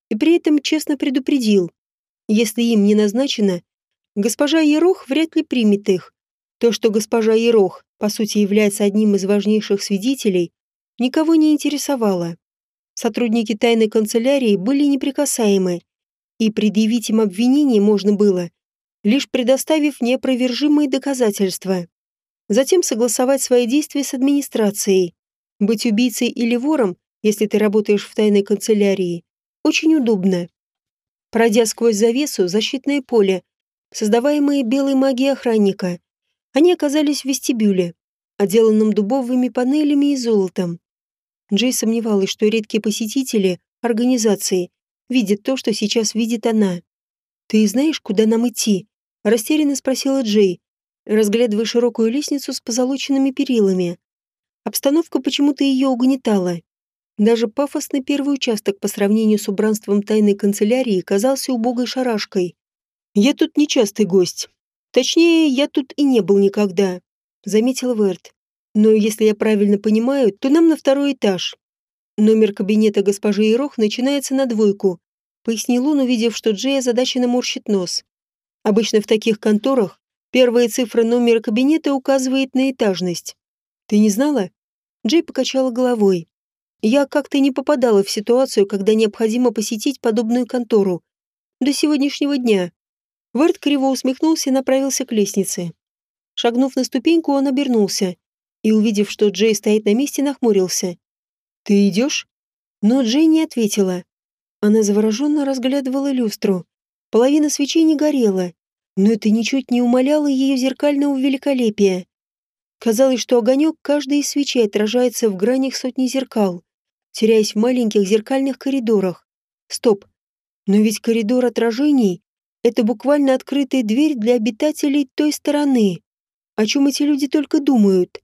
и при этом честно предупредил, если им не назначено, госпожа Ерох вряд ли примет их. То, что госпожа Ерох, по сути, является одним из важнейших свидетелей, никого не интересовало. Сотрудники тайной канцелярии были неприкасаемы, и предъявить им обвинение можно было, лишь предоставив неопровержимые доказательства. Затем согласовать свои действия с администрацией. Быть убийцей или вором, если ты работаешь в тайной канцелярии, очень удобно. Пройдя сквозь завесу защитное поле, создаваемое белой магией охранника, они оказались в вестибюле, отделанном дубовыми панелями и золотом. Джей сомневалась, что редкие посетители организации видят то, что сейчас видит она. «Ты знаешь, куда нам идти?» – растерянно спросила Джей, разглядывая широкую лестницу с позолоченными перилами. Обстановка почему-то ее угнетала. Даже пафосный первый участок по сравнению с убранством тайной канцелярии казался убогой шарашкой. «Я тут нечастый гость. Точнее, я тут и не был никогда», — заметил Верт. «Но если я правильно понимаю, то нам на второй этаж. Номер кабинета госпожи Ирох начинается на двойку», — пояснил он, увидев, что Джей озадаченно морщит нос. «Обычно в таких конторах Первая цифра номера кабинета указывает на этажность. Ты не знала? Джей покачала головой. Я как-то не попадала в ситуацию, когда необходимо посетить подобную контору. До сегодняшнего дня. Вард криво усмехнулся и направился к лестнице. Шагнув на ступеньку, он обернулся и, увидев, что Джей стоит на месте, нахмурился. «Ты идешь?» Но Джей не ответила. Она завороженно разглядывала люстру. Половина свечей не горела, но это ничуть не умаляло ее зеркального великолепия. Казалось, что огонек каждой из свечей отражается в гранях сотни зеркал, теряясь в маленьких зеркальных коридорах. Стоп. Но ведь коридор отражений — это буквально открытая дверь для обитателей той стороны. О чем эти люди только думают?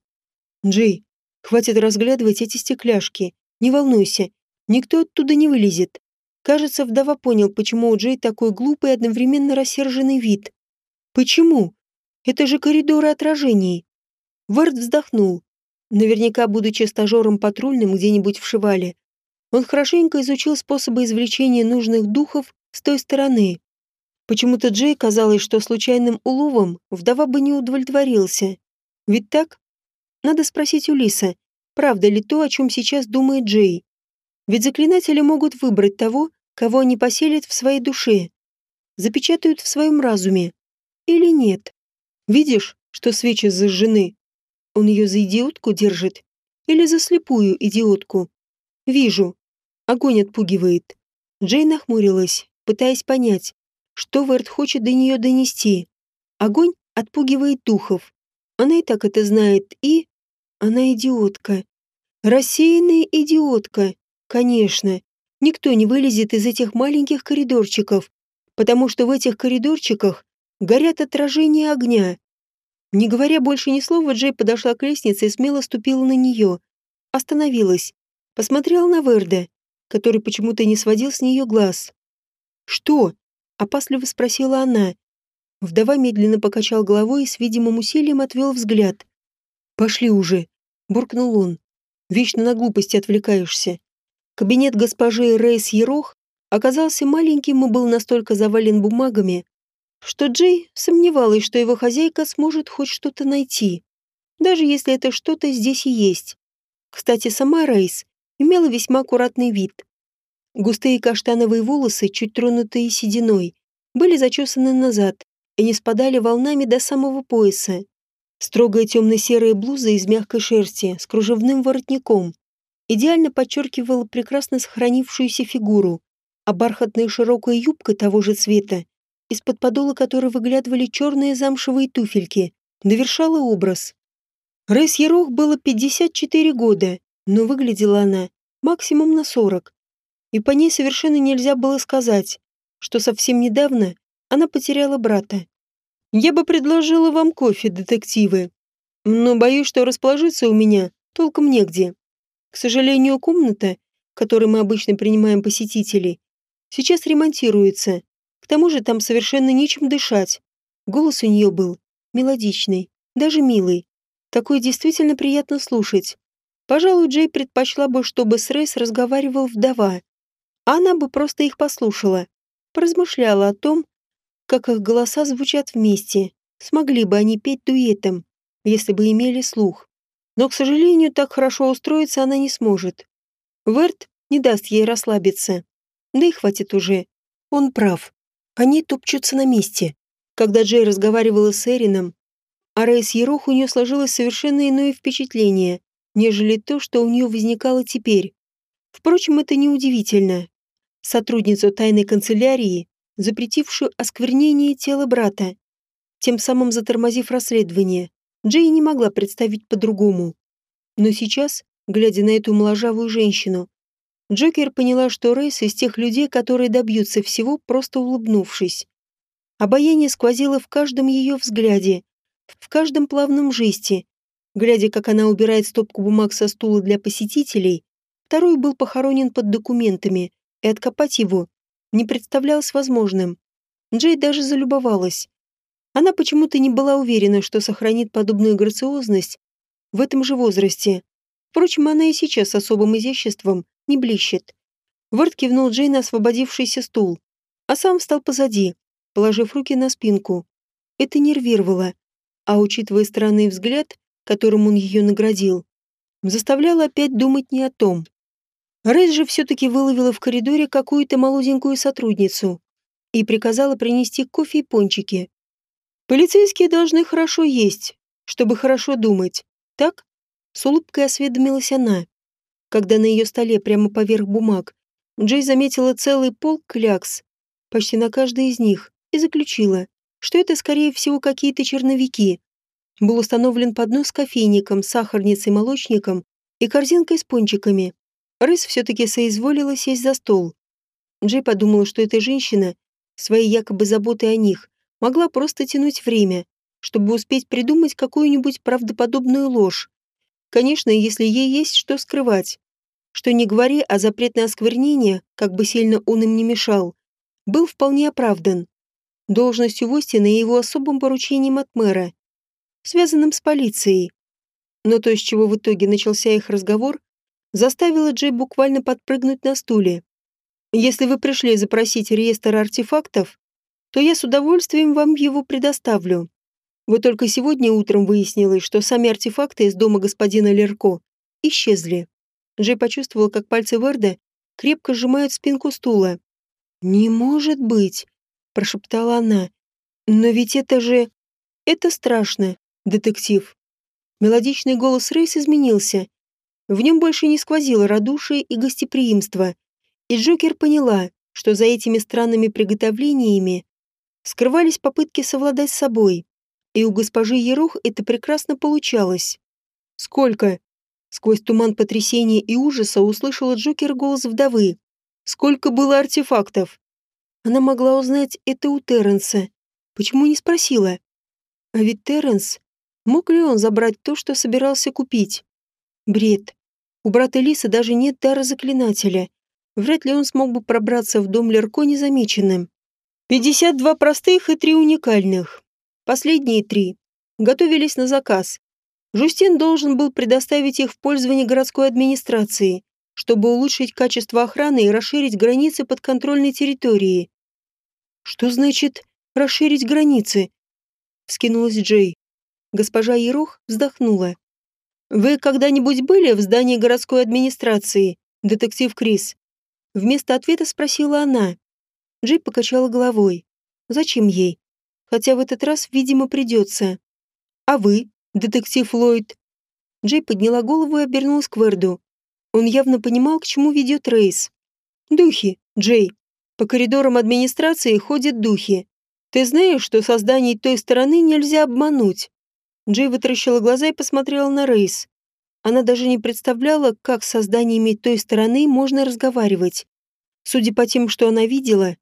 Джей, хватит разглядывать эти стекляшки. Не волнуйся, никто оттуда не вылезет. Кажется, вдова понял, почему у Джей такой глупый и одновременно рассерженный вид. Почему? Это же коридоры отражений. Вард вздохнул. Наверняка, будучи стажером патрульным где-нибудь в Шивале, он хорошенько изучил способы извлечения нужных духов с той стороны. Почему-то Джей казалось, что случайным уловом вдова бы не удовлетворился. Ведь так? Надо спросить у Лиса, правда ли то, о чем сейчас думает Джей. Ведь заклинатели могут выбрать того, кого они поселят в своей душе, запечатают в своем разуме, или нет. Видишь, что свечи зажжены? Он ее за идиотку держит? Или за слепую идиотку? Вижу. Огонь отпугивает. Джейн нахмурилась, пытаясь понять, что Верт хочет до нее донести. Огонь отпугивает духов. Она и так это знает, и... Она идиотка. Рассеянная идиотка. Конечно. Никто не вылезет из этих маленьких коридорчиков, потому что в этих коридорчиках горят отражения огня. Не говоря больше ни слова, Джей подошла к лестнице и смело ступила на нее. Остановилась. Посмотрела на Верда, который почему-то не сводил с нее глаз. «Что?» — опасливо спросила она. Вдова медленно покачал головой и с видимым усилием отвел взгляд. «Пошли уже», — буркнул он. «Вечно на глупости отвлекаешься». Кабинет госпожи Рейс Ерох оказался маленьким и был настолько завален бумагами, что Джей сомневалась, что его хозяйка сможет хоть что-то найти, даже если это что-то здесь и есть. Кстати, сама Рейс имела весьма аккуратный вид. Густые каштановые волосы, чуть тронутые сединой, были зачесаны назад и не спадали волнами до самого пояса. Строгая темно-серая блуза из мягкой шерсти с кружевным воротником идеально подчеркивала прекрасно сохранившуюся фигуру, а бархатная широкая юбка того же цвета, из-под подола которой выглядывали черные замшевые туфельки, довершала образ. Рэйс Ерох было 54 года, но выглядела она максимум на 40. И по ней совершенно нельзя было сказать, что совсем недавно она потеряла брата. «Я бы предложила вам кофе, детективы, но боюсь, что расположиться у меня толком негде. К сожалению, комната, в которой мы обычно принимаем посетителей, сейчас ремонтируется. Тому же там совершенно нечем дышать. Голос у нее был мелодичный, даже милый. Такой действительно приятно слушать. Пожалуй, Джей предпочла бы, чтобы с Рейс разговаривал вдова. А она бы просто их послушала. Поразмышляла о том, как их голоса звучат вместе. Смогли бы они петь дуэтом, если бы имели слух. Но, к сожалению, так хорошо устроиться она не сможет. Верт не даст ей расслабиться. Да и хватит уже. Он прав. Они топчутся на месте. Когда Джей разговаривала с Эрином, о Рейс Ерох у нее сложилось совершенно иное впечатление, нежели то, что у нее возникало теперь. Впрочем, это неудивительно. Сотрудницу тайной канцелярии, запретившую осквернение тела брата, тем самым затормозив расследование, Джей не могла представить по-другому. Но сейчас, глядя на эту моложавую женщину, Джокер поняла, что Рейс из тех людей, которые добьются всего, просто улыбнувшись. Обаяние сквозило в каждом ее взгляде, в каждом плавном жесте. Глядя, как она убирает стопку бумаг со стула для посетителей, второй был похоронен под документами, и откопать его не представлялось возможным. Джей даже залюбовалась. Она почему-то не была уверена, что сохранит подобную грациозность в этом же возрасте. Впрочем, она и сейчас особым изяществом не блещет. Вард кивнул Джей на освободившийся стул, а сам встал позади, положив руки на спинку. Это нервировало, а учитывая странный взгляд, которым он ее наградил, заставляло опять думать не о том. Рейс же все-таки выловила в коридоре какую-то молоденькую сотрудницу и приказала принести кофе и пончики. Полицейские должны хорошо есть, чтобы хорошо думать. Так? С улыбкой осведомилась она. Когда на ее столе прямо поверх бумаг Джей заметила целый полк клякс, почти на каждой из них, и заключила, что это, скорее всего, какие-то черновики. Был установлен поднос с кофейником, сахарницей, молочником и корзинкой с пончиками. Рыс все-таки соизволила сесть за стол. Джей подумала, что эта женщина, своей якобы заботой о них, могла просто тянуть время, чтобы успеть придумать какую-нибудь правдоподобную ложь. Конечно, если ей есть что скрывать. Что не говори, а запрет на осквернение, как бы сильно он им не мешал, был вполне оправдан. Должностью Востина и его особым поручением от мэра, связанным с полицией. Но то, с чего в итоге начался их разговор, заставило Джей буквально подпрыгнуть на стуле. «Если вы пришли запросить реестр артефактов, то я с удовольствием вам его предоставлю. Вот только сегодня утром выяснилось, что сами артефакты из дома господина Лерко исчезли. Джей почувствовал, как пальцы Верда крепко сжимают спинку стула. «Не может быть!» – прошептала она. «Но ведь это же... Это страшно, детектив». Мелодичный голос Рейс изменился. В нем больше не сквозило радушие и гостеприимство. И Джокер поняла, что за этими странными приготовлениями скрывались попытки совладать с собой. И у госпожи Ерух это прекрасно получалось. «Сколько?» Сквозь туман потрясения и ужаса услышала Джокер голос вдовы. «Сколько было артефактов?» Она могла узнать это у Терренса. Почему не спросила? А ведь Терренс... Мог ли он забрать то, что собирался купить? Бред. У брата Лиса даже нет дара заклинателя. Вряд ли он смог бы пробраться в дом Лерко незамеченным. 52 простых и три уникальных. Последние три готовились на заказ. Жустин должен был предоставить их в пользование городской администрации, чтобы улучшить качество охраны и расширить границы подконтрольной территории. «Что значит расширить границы?» — вскинулась Джей. Госпожа Ерох вздохнула. «Вы когда-нибудь были в здании городской администрации, детектив Крис?» Вместо ответа спросила она. Джей покачала головой. «Зачем ей? Хотя в этот раз, видимо, придется. А вы, детектив Ллойд?» Джей подняла голову и обернулась к Верду. Он явно понимал, к чему ведет Рейс. «Духи, Джей. По коридорам администрации ходят духи. Ты знаешь, что созданий той стороны нельзя обмануть?» Джей вытаращила глаза и посмотрела на Рейс. Она даже не представляла, как с созданиями той стороны можно разговаривать. Судя по тем, что она видела,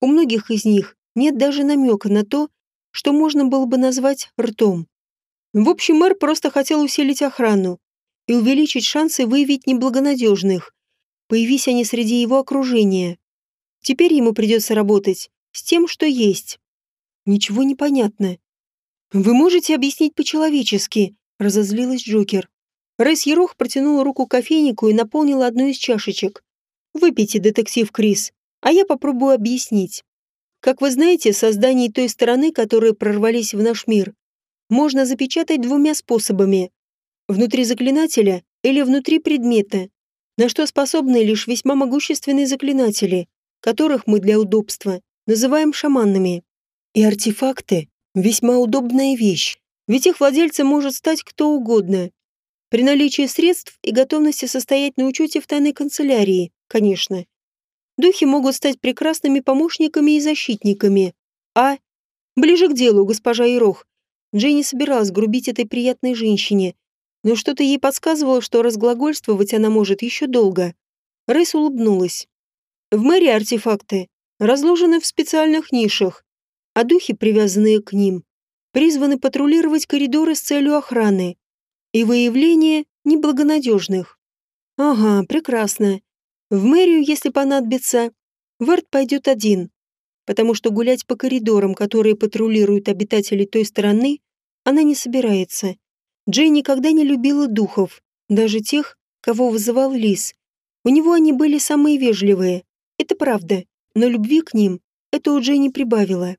у многих из них нет даже намека на то, что можно было бы назвать ртом. В общем, мэр просто хотел усилить охрану и увеличить шансы выявить неблагонадежных, появись они среди его окружения. Теперь ему придется работать с тем, что есть. Ничего не понятно. «Вы можете объяснить по-человечески?» – разозлилась Джокер. Рэйс Ерох протянула руку кофейнику и наполнила одну из чашечек. «Выпейте, детектив Крис, а я попробую объяснить. Как вы знаете, созданий той стороны, которые прорвались в наш мир, можно запечатать двумя способами. Внутри заклинателя или внутри предмета, на что способны лишь весьма могущественные заклинатели, которых мы для удобства называем шаманами. И артефакты – весьма удобная вещь, ведь их владельцем может стать кто угодно. При наличии средств и готовности состоять на учете в тайной канцелярии, конечно. Духи могут стать прекрасными помощниками и защитниками. А... Ближе к делу, госпожа Ирох. Джейни собиралась грубить этой приятной женщине, но что-то ей подсказывало, что разглагольствовать она может еще долго. Рейс улыбнулась. В мэрии артефакты разложены в специальных нишах, а духи, привязанные к ним, призваны патрулировать коридоры с целью охраны и выявления неблагонадежных. Ага, прекрасно. В мэрию, если понадобится, Верт пойдет один, потому что гулять по коридорам, которые патрулируют обитатели той стороны, она не собирается. Джей никогда не любила духов, даже тех, кого вызывал Лис. У него они были самые вежливые, это правда, но любви к ним это у Джей не прибавило.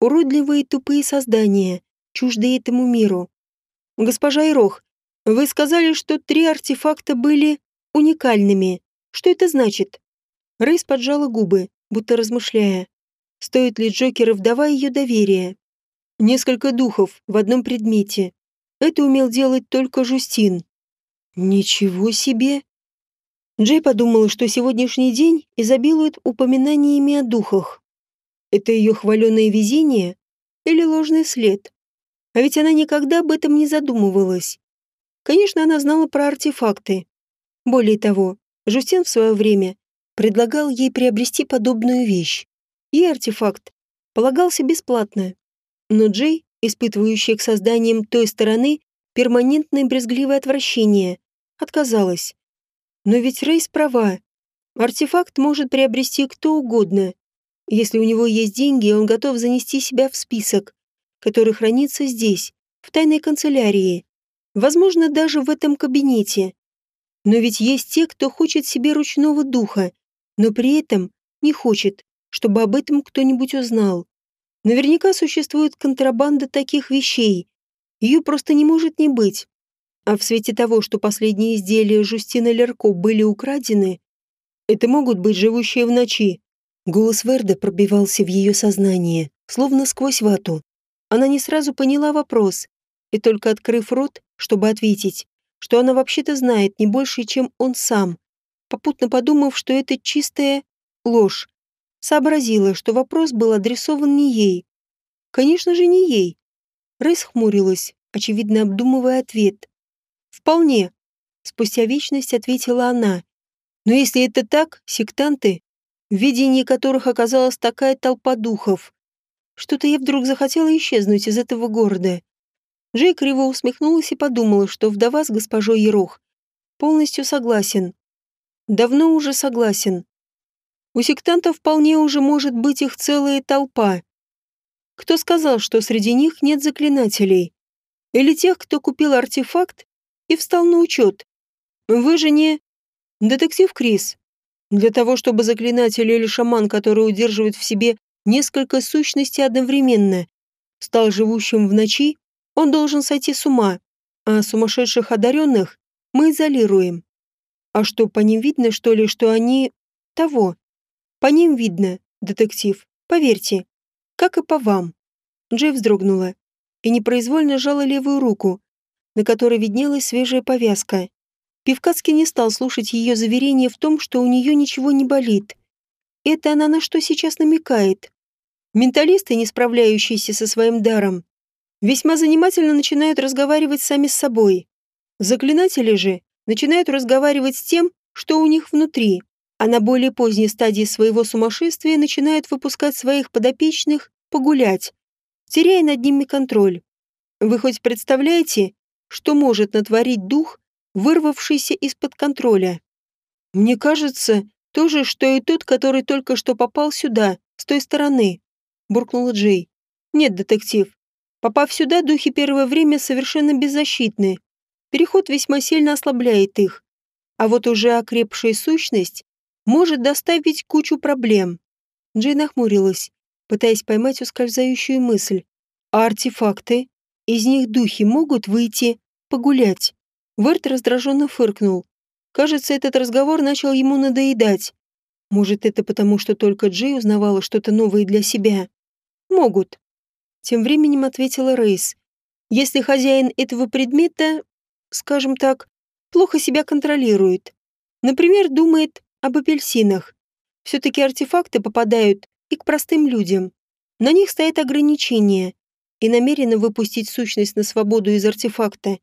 Уродливые тупые создания, чуждые этому миру. Госпожа Ирох, вы сказали, что три артефакта были уникальными. Что это значит? Рейс поджала губы, будто размышляя. Стоит ли Джокер и вдова ее доверия? Несколько духов в одном предмете. Это умел делать только Жустин. Ничего себе! Джей подумала, что сегодняшний день изобилует упоминаниями о духах. Это ее хваленое везение или ложный след? А ведь она никогда об этом не задумывалась. Конечно, она знала про артефакты. Более того, Жустин в свое время предлагал ей приобрести подобную вещь. И артефакт полагался бесплатно. Но Джей, испытывающая к созданиям той стороны перманентное брезгливое отвращение, отказалась. Но ведь Рейс права. Артефакт может приобрести кто угодно. Если у него есть деньги, он готов занести себя в список, который хранится здесь, в тайной канцелярии. Возможно, даже в этом кабинете. Но ведь есть те, кто хочет себе ручного духа, но при этом не хочет, чтобы об этом кто-нибудь узнал. Наверняка существует контрабанда таких вещей. Ее просто не может не быть. А в свете того, что последние изделия Жустина Лерко были украдены, это могут быть живущие в ночи. Голос Верда пробивался в ее сознание, словно сквозь вату. Она не сразу поняла вопрос, и только открыв рот, чтобы ответить, что она вообще-то знает не больше, чем он сам, попутно подумав, что это чистая ложь. Сообразила, что вопрос был адресован не ей. Конечно же, не ей. Рейс хмурилась, очевидно обдумывая ответ. «Вполне», — спустя вечность ответила она. «Но если это так, сектанты, в видении которых оказалась такая толпа духов, что-то я вдруг захотела исчезнуть из этого города. Джей криво усмехнулась и подумала, что вдова с госпожой Ерох полностью согласен. Давно уже согласен. У сектантов вполне уже может быть их целая толпа. Кто сказал, что среди них нет заклинателей? Или тех, кто купил артефакт и встал на учет? Вы же не... Детектив Крис. Для того, чтобы заклинатель или шаман, который удерживает в себе несколько сущностей одновременно, стал живущим в ночи, он должен сойти с ума, а сумасшедших одаренных мы изолируем. А что, по ним видно, что ли, что они... того? По ним видно, детектив, поверьте. Как и по вам. Джей вздрогнула и непроизвольно сжала левую руку, на которой виднелась свежая повязка. Пивкацкий не стал слушать ее заверение в том, что у нее ничего не болит. Это она на что сейчас намекает? Менталисты, не справляющиеся со своим даром, весьма занимательно начинают разговаривать сами с собой. Заклинатели же начинают разговаривать с тем, что у них внутри, а на более поздней стадии своего сумасшествия начинают выпускать своих подопечных погулять, теряя над ними контроль. Вы хоть представляете, что может натворить дух, вырвавшийся из-под контроля? Мне кажется, то же, что и тот, который только что попал сюда, с той стороны, буркнула Джей. Нет, детектив, Попав сюда, духи первое время совершенно беззащитны. Переход весьма сильно ослабляет их. А вот уже окрепшая сущность может доставить кучу проблем. Джей нахмурилась, пытаясь поймать ускользающую мысль. А артефакты? Из них духи могут выйти погулять. Верт раздраженно фыркнул. Кажется, этот разговор начал ему надоедать. Может, это потому, что только Джей узнавала что-то новое для себя? Могут. Тем временем ответила Рейс. Если хозяин этого предмета, скажем так, плохо себя контролирует. Например, думает об апельсинах. Все-таки артефакты попадают и к простым людям. На них стоят ограничения. И намеренно выпустить сущность на свободу из артефакта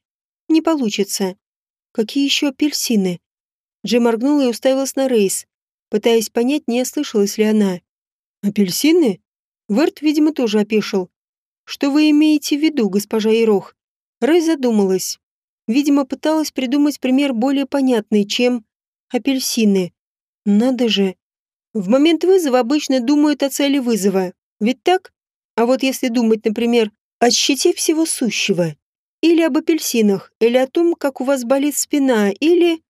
не получится. Какие еще апельсины? Джи моргнула и уставилась на Рейс, пытаясь понять, не ослышалась ли она. «Апельсины?» Верт, видимо, тоже опешил. Что вы имеете в виду, госпожа Ирох? Рэй задумалась. Видимо, пыталась придумать пример более понятный, чем апельсины. Надо же. В момент вызова обычно думают о цели вызова. Ведь так? А вот если думать, например, о щите всего сущего, или об апельсинах, или о том, как у вас болит спина, или...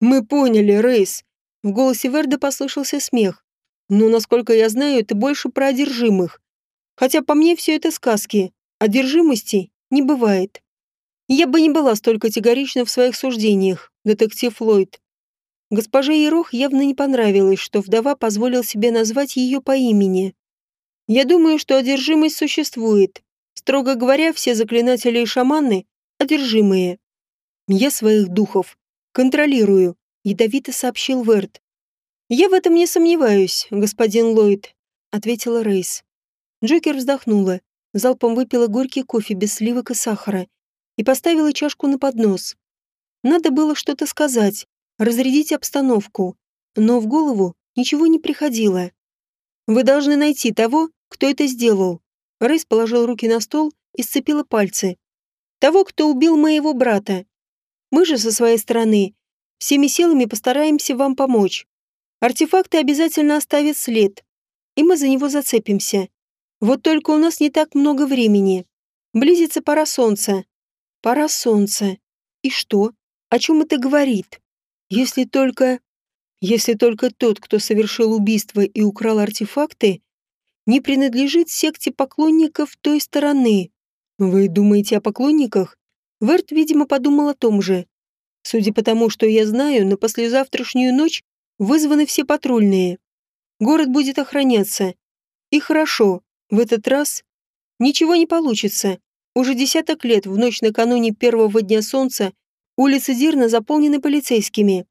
Мы поняли, Рейс. В голосе Верда послышался смех. Но, насколько я знаю, это больше про одержимых. Хотя по мне все это сказки, одержимости не бывает. Я бы не была столь категорична в своих суждениях, детектив Ллойд. Госпоже Ерох явно не понравилось, что вдова позволил себе назвать ее по имени. Я думаю, что одержимость существует. Строго говоря, все заклинатели и шаманы – одержимые. Я своих духов контролирую, ядовито сообщил Верт. Я в этом не сомневаюсь, господин Ллойд, ответила Рейс. Джокер вздохнула, залпом выпила горький кофе без сливок и сахара и поставила чашку на поднос. Надо было что-то сказать, разрядить обстановку, но в голову ничего не приходило. «Вы должны найти того, кто это сделал». Рейс положил руки на стол и сцепила пальцы. «Того, кто убил моего брата. Мы же со своей стороны всеми силами постараемся вам помочь. Артефакты обязательно оставят след, и мы за него зацепимся. Вот только у нас не так много времени. Близится пора солнца. Пора солнца. И что? О чем это говорит? Если только... Если только тот, кто совершил убийство и украл артефакты, не принадлежит секте поклонников той стороны. Вы думаете о поклонниках? Верт, видимо, подумал о том же. Судя по тому, что я знаю, на послезавтрашнюю ночь вызваны все патрульные. Город будет охраняться. И хорошо, в этот раз ничего не получится. Уже десяток лет в ночь накануне первого дня солнца улицы Дирна заполнены полицейскими.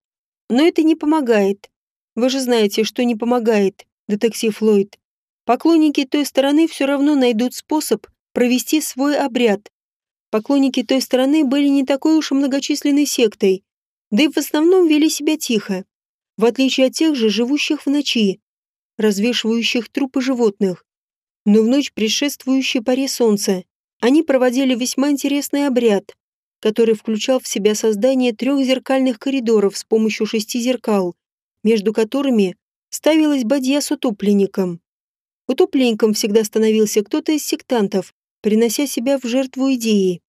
Но это не помогает. Вы же знаете, что не помогает, детектив Ллойд. Поклонники той стороны все равно найдут способ провести свой обряд. Поклонники той стороны были не такой уж и многочисленной сектой, да и в основном вели себя тихо, в отличие от тех же, живущих в ночи, развешивающих трупы животных. Но в ночь, предшествующей паре солнца, они проводили весьма интересный обряд, который включал в себя создание трех зеркальных коридоров с помощью шести зеркал, между которыми ставилась бадья с утопленником. Утопленником всегда становился кто-то из сектантов, принося себя в жертву идеи.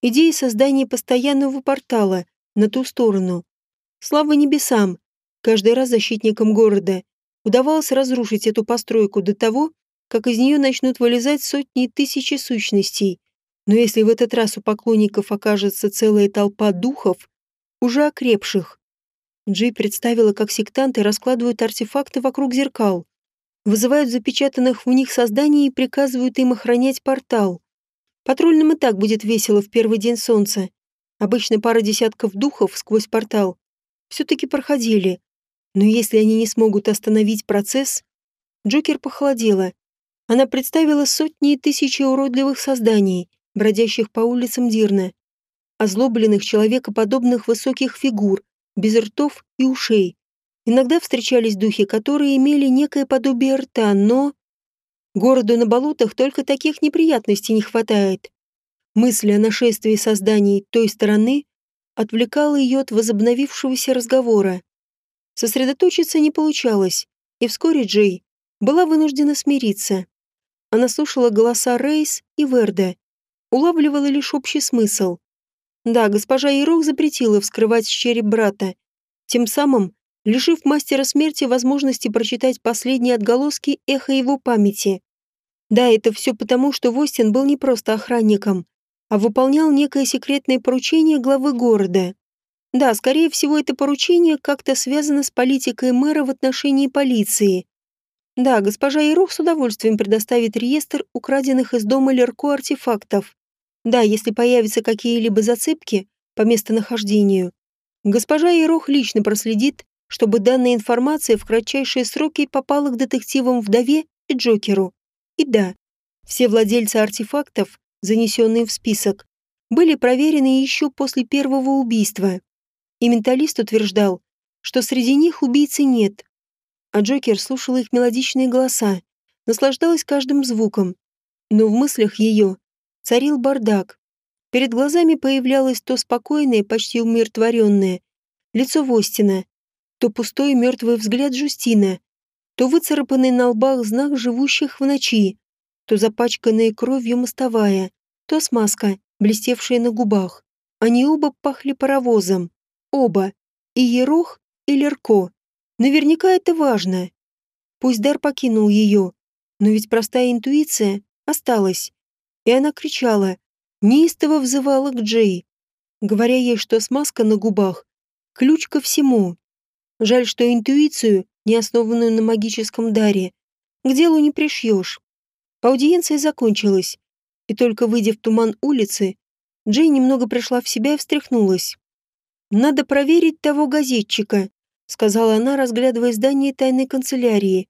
Идеи создания постоянного портала на ту сторону. Слава небесам, каждый раз защитникам города удавалось разрушить эту постройку до того, как из нее начнут вылезать сотни и тысячи сущностей. Но если в этот раз у поклонников окажется целая толпа духов, уже окрепших. Джей представила, как сектанты раскладывают артефакты вокруг зеркал, вызывают запечатанных в них созданий и приказывают им охранять портал. Патрульным и так будет весело в первый день солнца. Обычно пара десятков духов сквозь портал все-таки проходили. Но если они не смогут остановить процесс... Джокер похолодела. Она представила сотни и тысячи уродливых созданий, бродящих по улицам Дирна, озлобленных человекоподобных высоких фигур, без ртов и ушей. Иногда встречались духи, которые имели некое подобие рта, но... Городу на болотах только таких неприятностей не хватает. Мысль о нашествии созданий той стороны отвлекала ее от возобновившегося разговора. Сосредоточиться не получалось, и вскоре Джей была вынуждена смириться. Она слушала голоса Рейс и Верда, улавливала лишь общий смысл. Да, госпожа Ирох запретила вскрывать череп брата, тем самым лишив мастера смерти возможности прочитать последние отголоски эха его памяти. Да, это все потому, что Востин был не просто охранником, а выполнял некое секретное поручение главы города. Да, скорее всего, это поручение как-то связано с политикой мэра в отношении полиции. Да, госпожа Ирух с удовольствием предоставит реестр украденных из дома Лерко артефактов. Да, если появятся какие-либо зацепки по местонахождению, госпожа Ирух лично проследит, чтобы данная информация в кратчайшие сроки попала к детективам-вдове и Джокеру. И да, все владельцы артефактов, занесенные в список, были проверены еще после первого убийства. И менталист утверждал, что среди них убийцы нет, а Джокер слушала их мелодичные голоса, наслаждалась каждым звуком. Но в мыслях ее царил бардак. Перед глазами появлялось то спокойное, почти умиротворенное, лицо Востина, то пустой мертвый взгляд Жустина, то выцарапанный на лбах знак живущих в ночи, то запачканная кровью мостовая, то смазка, блестевшая на губах. Они оба пахли паровозом. Оба. И Ерох, и Лерко. Наверняка это важно. Пусть дар покинул ее, но ведь простая интуиция осталась. И она кричала, неистово взывала к Джей, говоря ей, что смазка на губах – ключ ко всему. Жаль, что интуицию, не основанную на магическом даре, к делу не пришьешь. Аудиенция закончилась, и только выйдя в туман улицы, Джей немного пришла в себя и встряхнулась. «Надо проверить того газетчика», сказала она, разглядывая здание тайной канцелярии.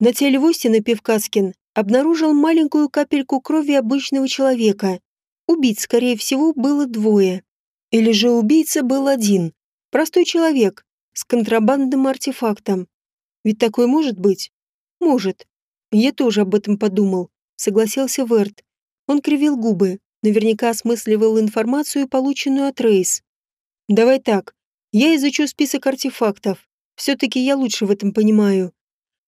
На теле Востина Певкаскин обнаружил маленькую капельку крови обычного человека. Убийц, скорее всего, было двое. Или же убийца был один. Простой человек с контрабандным артефактом. Ведь такое может быть? Может. Я тоже об этом подумал, согласился Верт. Он кривил губы, наверняка осмысливал информацию, полученную от Рейс. Давай так, я изучу список артефактов. Все-таки я лучше в этом понимаю.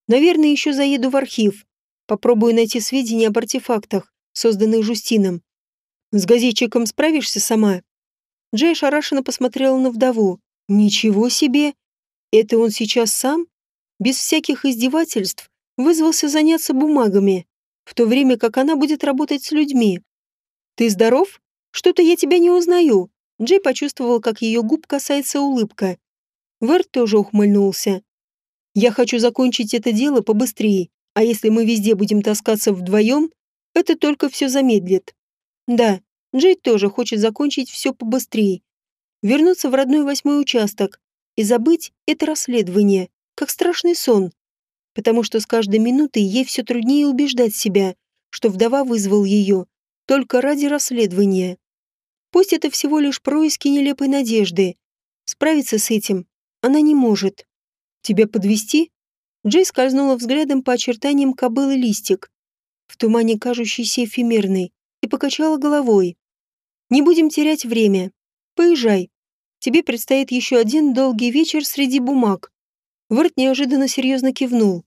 Наверное, еще заеду в архив. Попробую найти сведения об артефактах, созданных Жустином. С газетчиком справишься сама?» Джей шарашенно посмотрела на вдову. «Ничего себе! Это он сейчас сам? Без всяких издевательств вызвался заняться бумагами, в то время как она будет работать с людьми. Ты здоров? Что-то я тебя не узнаю. Джей почувствовал, как ее губ касается улыбка. Верт тоже ухмыльнулся. «Я хочу закончить это дело побыстрее, а если мы везде будем таскаться вдвоем, это только все замедлит». Да, Джей тоже хочет закончить все побыстрее. Вернуться в родной восьмой участок и забыть это расследование, как страшный сон. Потому что с каждой минутой ей все труднее убеждать себя, что вдова вызвал ее только ради расследования. Пусть это всего лишь происки нелепой надежды. Справиться с этим она не может. Тебя подвести? Джей скользнула взглядом по очертаниям кобылы листик, в тумане кажущейся эфемерной, и покачала головой. «Не будем терять время. Поезжай. Тебе предстоит еще один долгий вечер среди бумаг». Вард неожиданно серьезно кивнул.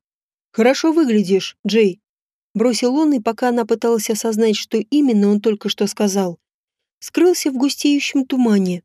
«Хорошо выглядишь, Джей», — бросил он, и пока она пыталась осознать, что именно он только что сказал, скрылся в густеющем тумане.